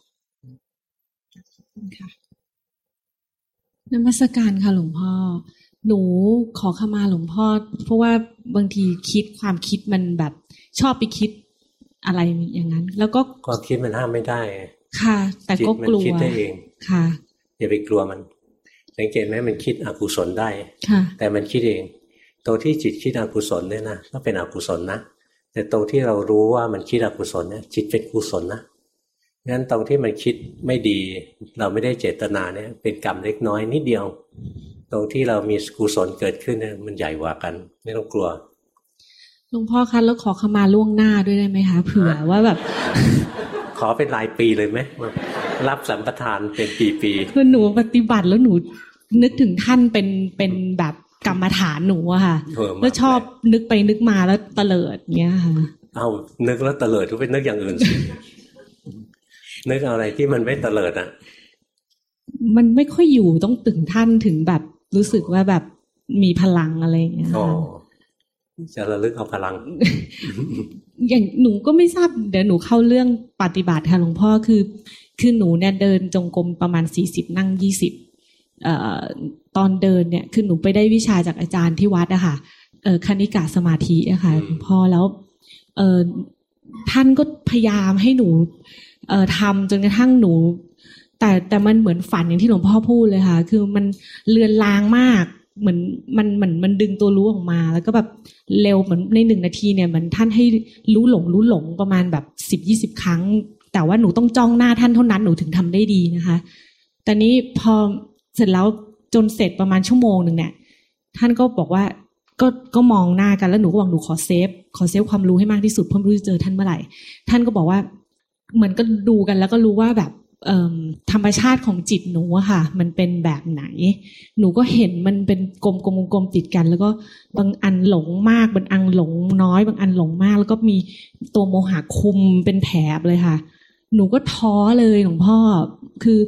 นมัสการค่ะหลวงพ่อ หนูขอขมาหลวงพ่อ เพราะว่าบางทีคิดความคิดมันแบบชอบไปคิดอะไรอย่างนั้น แล้วก็ความคิดมันห้ามไม่ได้ ค่ะ แต่จิตก็มักลัวคิดได้เองค่ะอย่าไปกลัวมัน สังเกตไหมมันคิดอกุศลได้ค่ะแต่มันคิดเองตัวที่จิตคิดอกุศลเนี่ยนะก็เป็นอกุศลนะแต่ตรงที่เรารู้ว่ามันคิดอกุศลเนี่ยจิตเป็นกุศลนะ งั้นตรงที่มันคิดไม่ดี เราไม่ได้เจตนาเนี่ย เป็นกรรมเล็กน้อยนิดเดียว ตรงที่เรามีกุศลเกิดขึ้นเนี่ยมันใหญ่กว่ากัน ไม่ต้องกลัวหลวงพ่อคะแล้วขอขมาล่วงหน้าด้วยได้ไหมคะเผื่อว่าแบบ ขอเป็นรายปีเลยไหมรับสัมปทานเป็นปีคือหนูปฏิบัติแล้วหนูนึกถึงท่านเป็นเป็นแบบกรรมฐานหนูอะค่ะๆเออแล้วชอบนึกไปนึกมาแล้วเตลิดเงี้ยค่ะเอานึกแล้วเตลิดก็ไปนึกอย่างอื่นสิ นึกเอาอะไรที่มันไม่เตลิดอะ มันไม่ค่อยอยู่ต้องถึงท่านถึงแบบรู้สึกว่าแบบมีพลังอะไรอย่างเงี้ยอ๋อค่ะจะระลึกเอาพลัง อย่างหนูก็ไม่ทราบเดี๋ยวหนูเข้าเรื่องปฏิบัติค่ะหลวงพ่อคือ คือหนูเนี่ยเดินจงกรมประมาณสี่สิบนั่งยี่สิบเอ่อตอนเดินเนี่ยคือหนูไปได้วิชาจากอาจารย์ที่วัดอะค่ะเอ่อคณิกาสมาธิอะค่ะอืมหลวงพ่อแล้วเอ่อท่านก็พยายามให้หนู เอ่อทำจนกระทั่งหนู แต่แต่มันเหมือนฝันอย่างที่หลวงพ่อพูดเลยค่ะ คือมันเลือนลางมากเหมือนมันเหมือนมันดึงตัวรู้ออกมา แล้วก็แบบเร็วเหมือนในหนึ่งนาทีเนี่ยเหมือนท่านให้รู้หลงรู้หลงประมาณแบบสิบยี่สิบครั้ง แต่ว่าหนูต้องจ้องหน้าท่านเท่านั้นหนูถึงทำได้ดีนะคะแต่นี้พอเสร็จแล้วจนเสร็จประมาณชั่วโมงหนึ่งเนี่ย ท่านก็บอกว่าก็ก็มองหน้ากันแล้วหนูก็บอกหนูขอ save ขอ save ความรู้ให้มากที่สุดเพราะไม่รู้จะเจอท่านเมื่อไหร่ ท่านก็บอกว่า เหมือนก็ดูกันแล้วก็รู้ว่าแบบธรรมชาติของจิตหนูอะค่ะ มันเป็นแบบไหน หนูก็เห็นมันเป็นกลมกลมกลมๆติดกัน แล้วก็บางอันหลงมากบางอันหลงน้อย บางอันหลงมาก แล้วก็มีตัวโมหะคุมเป็นแถบเลยค่ะ หนูก็ท้อเลยหลวงพ่อคือ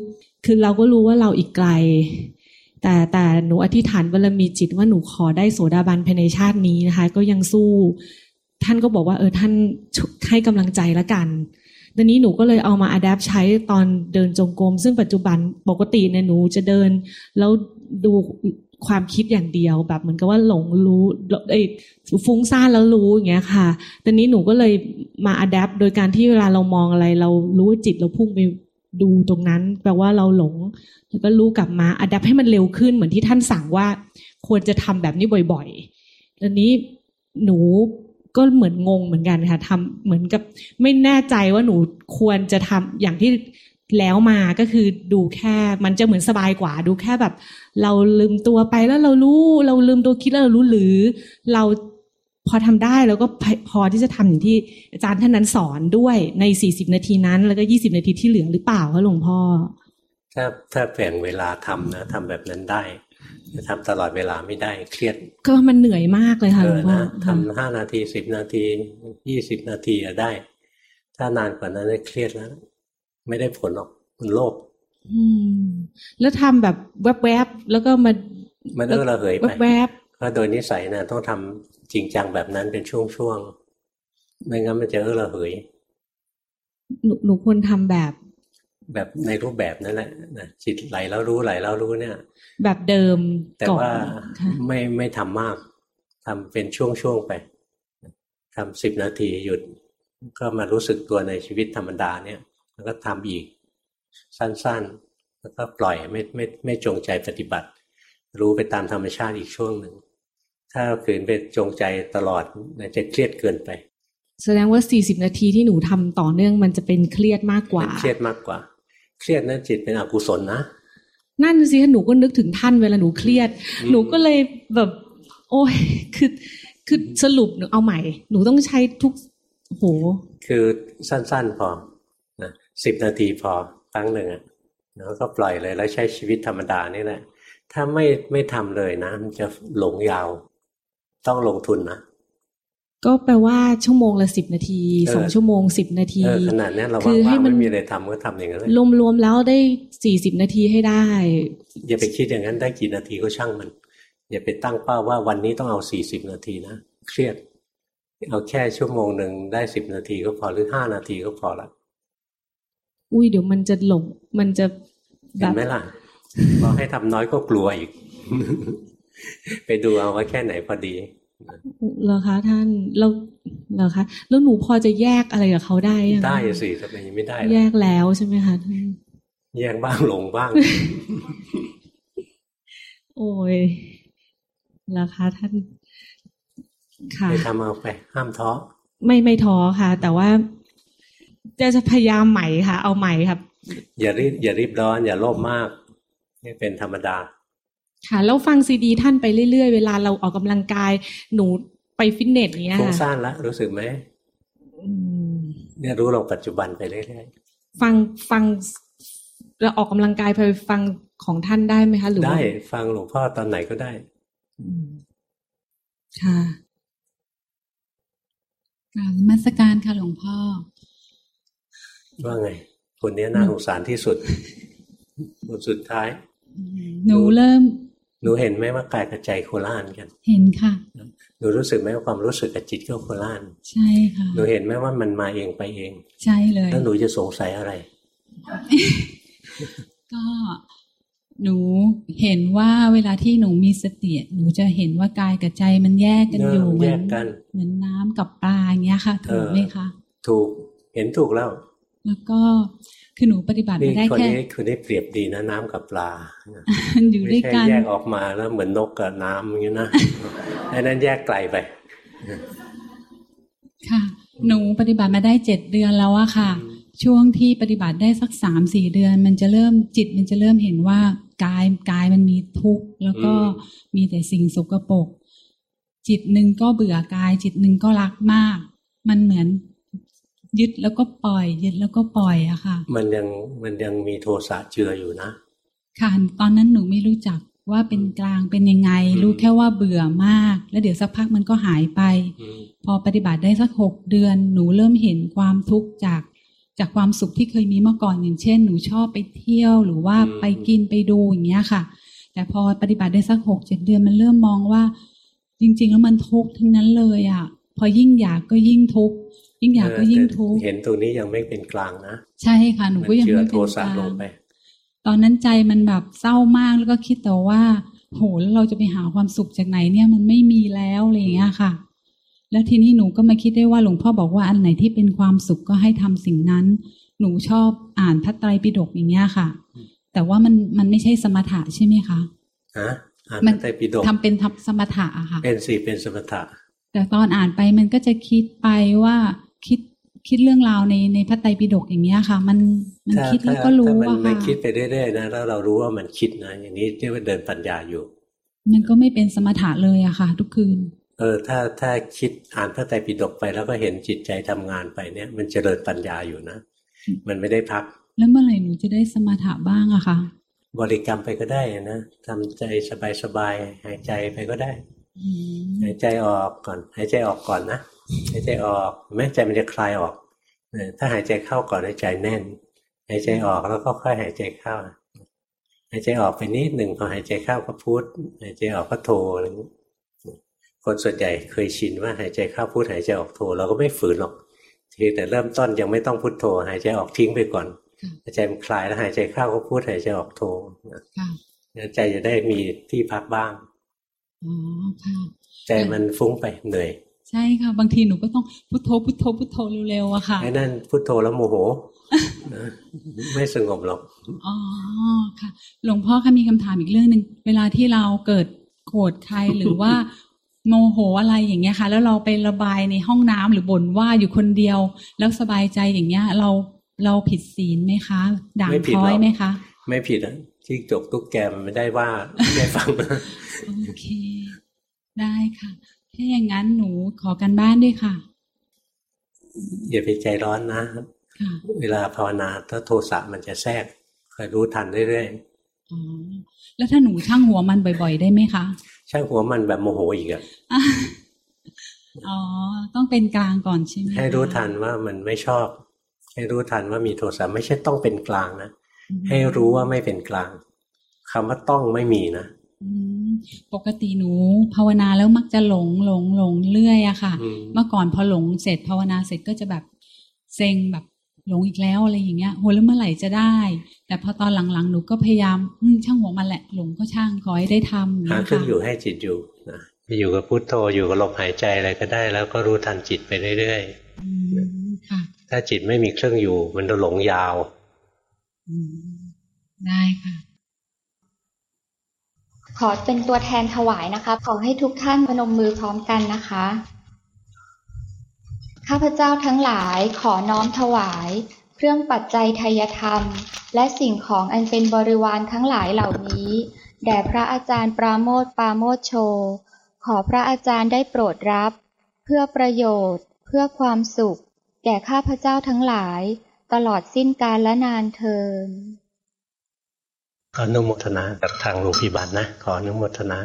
คือเราก็รู้ว่าเราอีกไกล แต่แต่หนูอธิษฐานบารมีจิตว่าหนูขอได้โสดาบันภายในชาตินี้นะคะ ก็ยังสู้ ท่านก็บอกว่า เออท่านให้กำลังใจละกัน ตอนนี้หนูก็เลยเอามาอัดแอปใช้ตอนเดินจงกรมซึ่งปัจจุบันปกติเนี่ยหนูจะเดิน แล้วดูความคิดอย่างเดียวแบบเหมือนกับว่าหลงรู้เอ้ฟุ้งซ่านแล้วรู้อย่างเงี้ยค่ะตอนนี้หนูก็เลยมาอัดแอปโดยการที่เวลาเรามองอะไร เรารู้จิตเราพุ่งไปดูตรงนั้น แปลว่าเราหลง แล้วก็รู้กลับมาอัดแอปให้มันเร็วขึ้นเหมือนที่ท่านสั่งว่า ควรจะทำแบบนี้บ่อยๆตอนนี้หนู ก็เหมือนงงเหมือนกันค่ะทำเหมือนกับไม่แน่ใจว่าหนูควรจะทำอย่างที่แล้วมาก็คือดูแค่มันจะเหมือนสบายกว่า ดูแค่แบบ เราลืมตัวไปแล้วเรารู้ เราลืมตัวคิดแล้วเรารู้หรือ เราพอทำได้แล้วก็พอที่จะทำอย่างที่อาจารย์ท่านนั้นสอนด้วยในสี่สิบนาทีนั้น แล้วก็ยี่สิบนาทีที่เหลือหรือเปล่าคะหลวงพ่อถ้าถ้าแบ่งเวลาทำนะทำแบบนั้นได้ ทำตลอดเวลาไม่ได้เครียด ก็มันเหนื่อยมากเลยค่ะหลวงพ่อนะทำห้านาทีสิบนาทียี่สิบนาทีอะได้ ถ้านานกว่านั้นเครียดแล้ว ไม่ได้ผลหรอกมันโลภอืมแล้วทำแบบแวบๆแล้วก็มามันเออระเหยไปแวบเพราะโดยนิสัยนะต้องทำจริงจังแบบนั้นเป็นช่วงๆไม่งั้นมันจะเออระเหยๆหนูหนูควรทำแบบ แบบในรูปแบบนั่นแหละนะจิตไหลแล้วรู้ไหลแล้วรู้เนี่ย แบบเดิม แต่ก่อนว่าค่ะไม่ไม่ทำมากทำเป็นช่วงๆไปทำสิบนาทีหยุด ก็มารู้สึกตัวในชีวิตธรรมดาเนี่ย แล้วก็ทำอีก สั้นๆ แล้วก็ปล่อยไม่ไม่ไม่จงใจปฏิบัติ รู้ไปตามธรรมชาติอีกช่วงหนึ่งถ้าขืนไปจงใจตลอดเนี่ยจะเครียดเกินไปแสดงว่าสี่สิบนาทีที่หนูทำต่อเนื่องมันจะเป็นเครียดมากกว่า เครียดมากกว่า เครียดนะจิตเป็นอกุศลนะนั่นสิคะหนูก็นึกถึงท่านเวลาหนูเครียดอืมหนูก็เลยแบบ โอ้ยคือคือสรุปหนูเอาใหม่ หนูต้องใช้ทุกโอ้โหคือสั้นๆพอนะสิบนาทีพอครั้งหนึ่งอะแล้วก็ปล่อยเลยแล้วใช้ชีวิตธรรมดานี่แหละถ้าไม่ไม่ทำเลยนะ มันจะหลงยาว ต้องลงทุนนะ ก็แปลว่าชั่วโมงละสิบนาทีเออสองชั่วโมงสิบนาทีเออขนาดเนี้ยเราคือให้ว่างๆมันไม่มีอะไรทำก็ทำอย่างนั้นเลยรวมๆแล้วได้สี่สิบนาทีให้ได้ อย่าไปคิดอย่างนั้นได้กี่นาทีก็ช่างมัน อย่าไปตั้งเป้าว่าวันนี้ต้องเอาสี่สิบนาทีนะเครียด เอาแค่ชั่วโมงหนึ่งได้สิบนาทีก็พอหรือห้านาทีก็พอละอุ้ยเดี๋ยวมันจะหลงมันจะแบเห็นบไหมล่ะพอให้ทำน้อยก็กลัวอีก ไปดูเอาว่าแค่ไหนพอดี เหรอคะท่านเราเหรอคะแล้วหนูพอจะแยกอะไรกับเขาได้ยังได้สิทำไมยังไม่ได้ แยล่ะกแล้วใช่ไหมคะท่านแยกบ้างหลงบ้าง โอ้ยเหรอคะท่านค่ะไปทำเอาไปห้ามท้อไม่ไม่ท้อค่ะ แต่ว่าจะจะพยายามใหม่ค่ะ เอาใหม่ครับ อย่ารีบอย่ารีบร้อน อย่าโลภมากนี่เป็นธรรมดา ค่ะแล้วฟังซีดีท่านไปเรื่อยๆ เวลาเราออกกำลังกายหนูไปฟิตเนสอย่างเงี้ยฟุ้งค่ะซ่านแล้วรู้สึกไหมอืมเนี่ยรู้ลงปัจจุบันไปเรื่อยฟังฟังเราออกกำลังกายไปฟังของท่านได้ไหมคะหรือๆว่าได้ ฟังหลวงพ่อตอนไหนก็ได้อืมค่ะกราบนมัสการค่ะหลวงพ่อ ว่าไง คนเนี้ยน่าสงสารที่สุดคนสุดท้าย หนูเริ่ม หนูเห็นไหมว่ากายกับใจโคล่านกัน เห็นค่ะ หนูรู้สึกไหมว่าความรู้สึกกับจิตก็โคล่าน ใช่ค่ะ หนูเห็นไหมว่ามันมาเองไปเอง ใช่เลย แล้วหนูจะสงสัยอะไร ก็หนูเห็นว่าเวลาที่หนูมีสติหนูจะเห็นว่ากายกับใจมันแยกกันเอออยู่เหมืแยอนกกันเหมือนน้ำกับปลาอย่างเงี้ยค่ะ ถูกไหมคะ ถูกเห็นถูกแล้ว แล้วก็คือหนูปฏิบัตินี่มาได้คนแค่นี้คนนี้เปรียบดีนะน้ำกับปลาอยู่ไม่ด้วยใช่กันแยกออกมาแล้วเหมือนนกกับน้ำอย่างนี้นะอันนั้นแยกไกลไป ค่ะ หนูปฏิบัติมาได้เจ็ดเดือนแล้วอะค่ะ ช่วงที่ปฏิบัติได้สักสามสี่เดือน มันจะเริ่มจิต มันจะเริ่มเห็นว่ากายกายมันมีทุกข์แล้วก็อืมมีแต่สิ่งสกปรกจิตหนึ่งก็เบื่อกาย จิตหนึ่งก็รักมาก มันเหมือน ยึดแล้วก็ปล่อย ยึดแล้วก็ปล่อยอะค่ะ มันยังมันยังมีโทสะเจืออยู่นะ ค่ะ ตอนนั้นหนูไม่รู้จักว่าเป็นกลางเป็นยังไงอืมรู้แค่ว่าเบื่อมาก แล้วเดี๋ยวสักพักมันก็หายไปอืมพอปฏิบัติได้สักหกเดือน หนูเริ่มเห็นความทุกข์จากจากความสุขที่เคยมีเมื่อก่อนอย่างเช่น หนูชอบไปเที่ยวหรือว่าไปกินไปดูอย่างเงี้ยค่ะ แต่พอปฏิบัติได้สักหกเจ็ดเดือนมันเริ่มมองว่า จริง ๆ แล้วมันทุกข์ทั้งนั้นเลยอะ พอยิ่งอยากก็ยิ่งทุกข์ ยิ่งอยากก็ยิ่งทุกข์เห็นตรงนี้ยังไม่เป็นกลางนะใช่ค่ะหนูก็ยังเจือไม่โทเป็นสะกลาลงงไปตอนนั้นใจมันแบบเศร้ามากแล้วก็คิดแต่ว่า โหแล้วเราจะไปหาความสุขจากไหนเนี่ยมันไม่มีแล้วอะไรอย่างเงี้ยค่ะ แล้วทีนี้หนูก็มาคิดได้ว่าหลวงพ่อบอกว่าอันไหนที่เป็นความสุขก็ให้ทำสิ่งนั้น หนูชอบอ่านพระไตรปิฎกอย่างเงี้ยค่ะ แต่ว่ามันมันไม่ใช่สมถะใช่ไหมคะฮะอ่านมัพระไตรปิฎกทำเป็นทำสมถะอะค่ะ เป็นสี่เป็นสมถะแต่ตอนอ่านไปมันก็จะคิดไปว่า คิดคิดเรื่องราวในในพระไตรปิฎกอย่างเงี้ยค่ะ มันมันคิดแล้วก็รู้ว่ามันค่ะคิดไปเรื่อยๆนะแล้วเรารู้ว่ามันคิดนะอย่างนี้เรียกว่าเดินปัญญาอยู่ มันก็ไม่เป็นสมถะเลยอะค่ะ ทุกคืน เออ ถ้าถ้าคิดอ่านพระไตรปิฎกไปแล้วก็เห็นจิตใจทำงานไปเนี่ย มันเจริญปัญญาอยู่นะมันไม่ได้พัก แล้วเมื่อไหร่หนูจะได้สมถะบ้างอะคะบริกรรมไปก็ได้นะทำใจสบายๆหายใจไปก็ได้อืมหายใจออกก่อน หายใจออกก่อนนะ หายใจออกแม้ใจมันจะคลายออกเออถ้าหายใจเข้าก่อนหายใจแน่น หายใจออกแล้วก็ค่อยหายใจเข้า หายใจออกไปนิดหนึ่งพอหายใจเข้าก็พุทหายใจออกก็โทอะไรอย่างนี้คนส่วนใหญ่เคยชินว่าหายใจเข้าพุทหายใจออกโทเราก็ไม่ฝืนหรอกทีแต่เริ่มต้นยังไม่ต้องพุทโทหายใจออกทิ้งไปก่อนหายใจมันคลายแล้วหายใจเข้าก็พุทหายใจออกโทนะค่ะแล้วใจจะได้มีที่พักบ้างอ๋อค่ะใจมันฟุ้งไปเหนื่อย ใช่ค่ะ บางทีหนูก็ต้องพุทโธพุทโธพุทโธเร็วๆอะค่ะไอ้นั่นพุทโธแล้วโมโหนะไม่สงบหรอกอ๋อค่ะ หลวงพ่อคะมีคำถามอีกเรื่องหนึ่งเวลาที่เราเกิดโกรธใครหรือว่า โมโหอะไรอย่างเงี้ยค่ะ แล้วเราไประบายในห้องน้ำหรือบ่นว่าอยู่คนเดียว แล้วสบายใจอย่างเงี้ย เราเราผิดศีลไหมคะด่างไม่ผิดพร้หอรยอกไหมคะไม่ผิดอะที่จกตุ๊กแกมันไม่ได้ว่าไม่ได้ฟังนะโอเค ได้ค่ะ ถ้าอย่างนั้นหนูขอกันบ้านด้วยค่ะ อย่าไปใจร้อนนะค่ะเวลาภาวนาถ้าโทสะมันจะแทรกคอยรู้ทันเรื่อยอ๋อแล้วถ้าหนูช่างหัวมันบ่อย ๆ ได้ไหมคะๆช่างหัวมันแบบโมโหอีกอะอ๋อ ต้องเป็นกลางก่อนใช่ไหมคะให้รู้ทันว่ามันไม่ชอบ ให้รู้ทันว่ามีโทสะไม่ใช่ต้องเป็นกลางนะ ให้รู้ว่าไม่เป็นกลางคำว่าต้องไม่มีนะอืม ปกติหนูภาวนาแล้วมักจะหลงหลงหลงเรื่อยอะค่ะอืมเมื่อก่อนพอหลงเสร็จภาวนาเสร็จก็จะแบบเซ็งแบบหลงอีกแล้วอะไรอย่างเงี้ยโหแล้วเมื่อไหร่จะได้ แต่พอตอนหลังๆ หนูก็พยายามอืมช่างหัวมันแหละ หลงก็ช่างขอให้ได้ทำอย่างหาเงี้ยเครื่องค่ะอยู่ให้จิตอยู่นะอยู่กับพุทโธอยู่กับลมหายใจอะไรก็ได้ แล้วก็รู้ทันจิตไปเรื่อยอืมค่ะๆถ้าจิตไม่มีเครื่องอยู่ มันจะหลงยาวอืมได้ค่ะ ขอเป็นตัวแทนถวายนะคะ ขอให้ทุกท่านพนมมือพร้อมกันนะคะ ข้าพเจ้าทั้งหลายขอน้อมถวาย เครื่องปัจจัยทายธรรม และสิ่งของอันเป็นบริวารทั้งหลายเหล่านี้ แด่พระอาจารย์ปราโมทปราโมทโช ขอพระอาจารย์ได้โปรดรับ เพื่อประโยชน์ เพื่อความสุข แก่ข้าพเจ้าทั้งหลาย ตลอดสิ้นกาลและนานเทิน ขออนุโมทนากับทางโรงพยาบาลนะ ขออนุโมทนา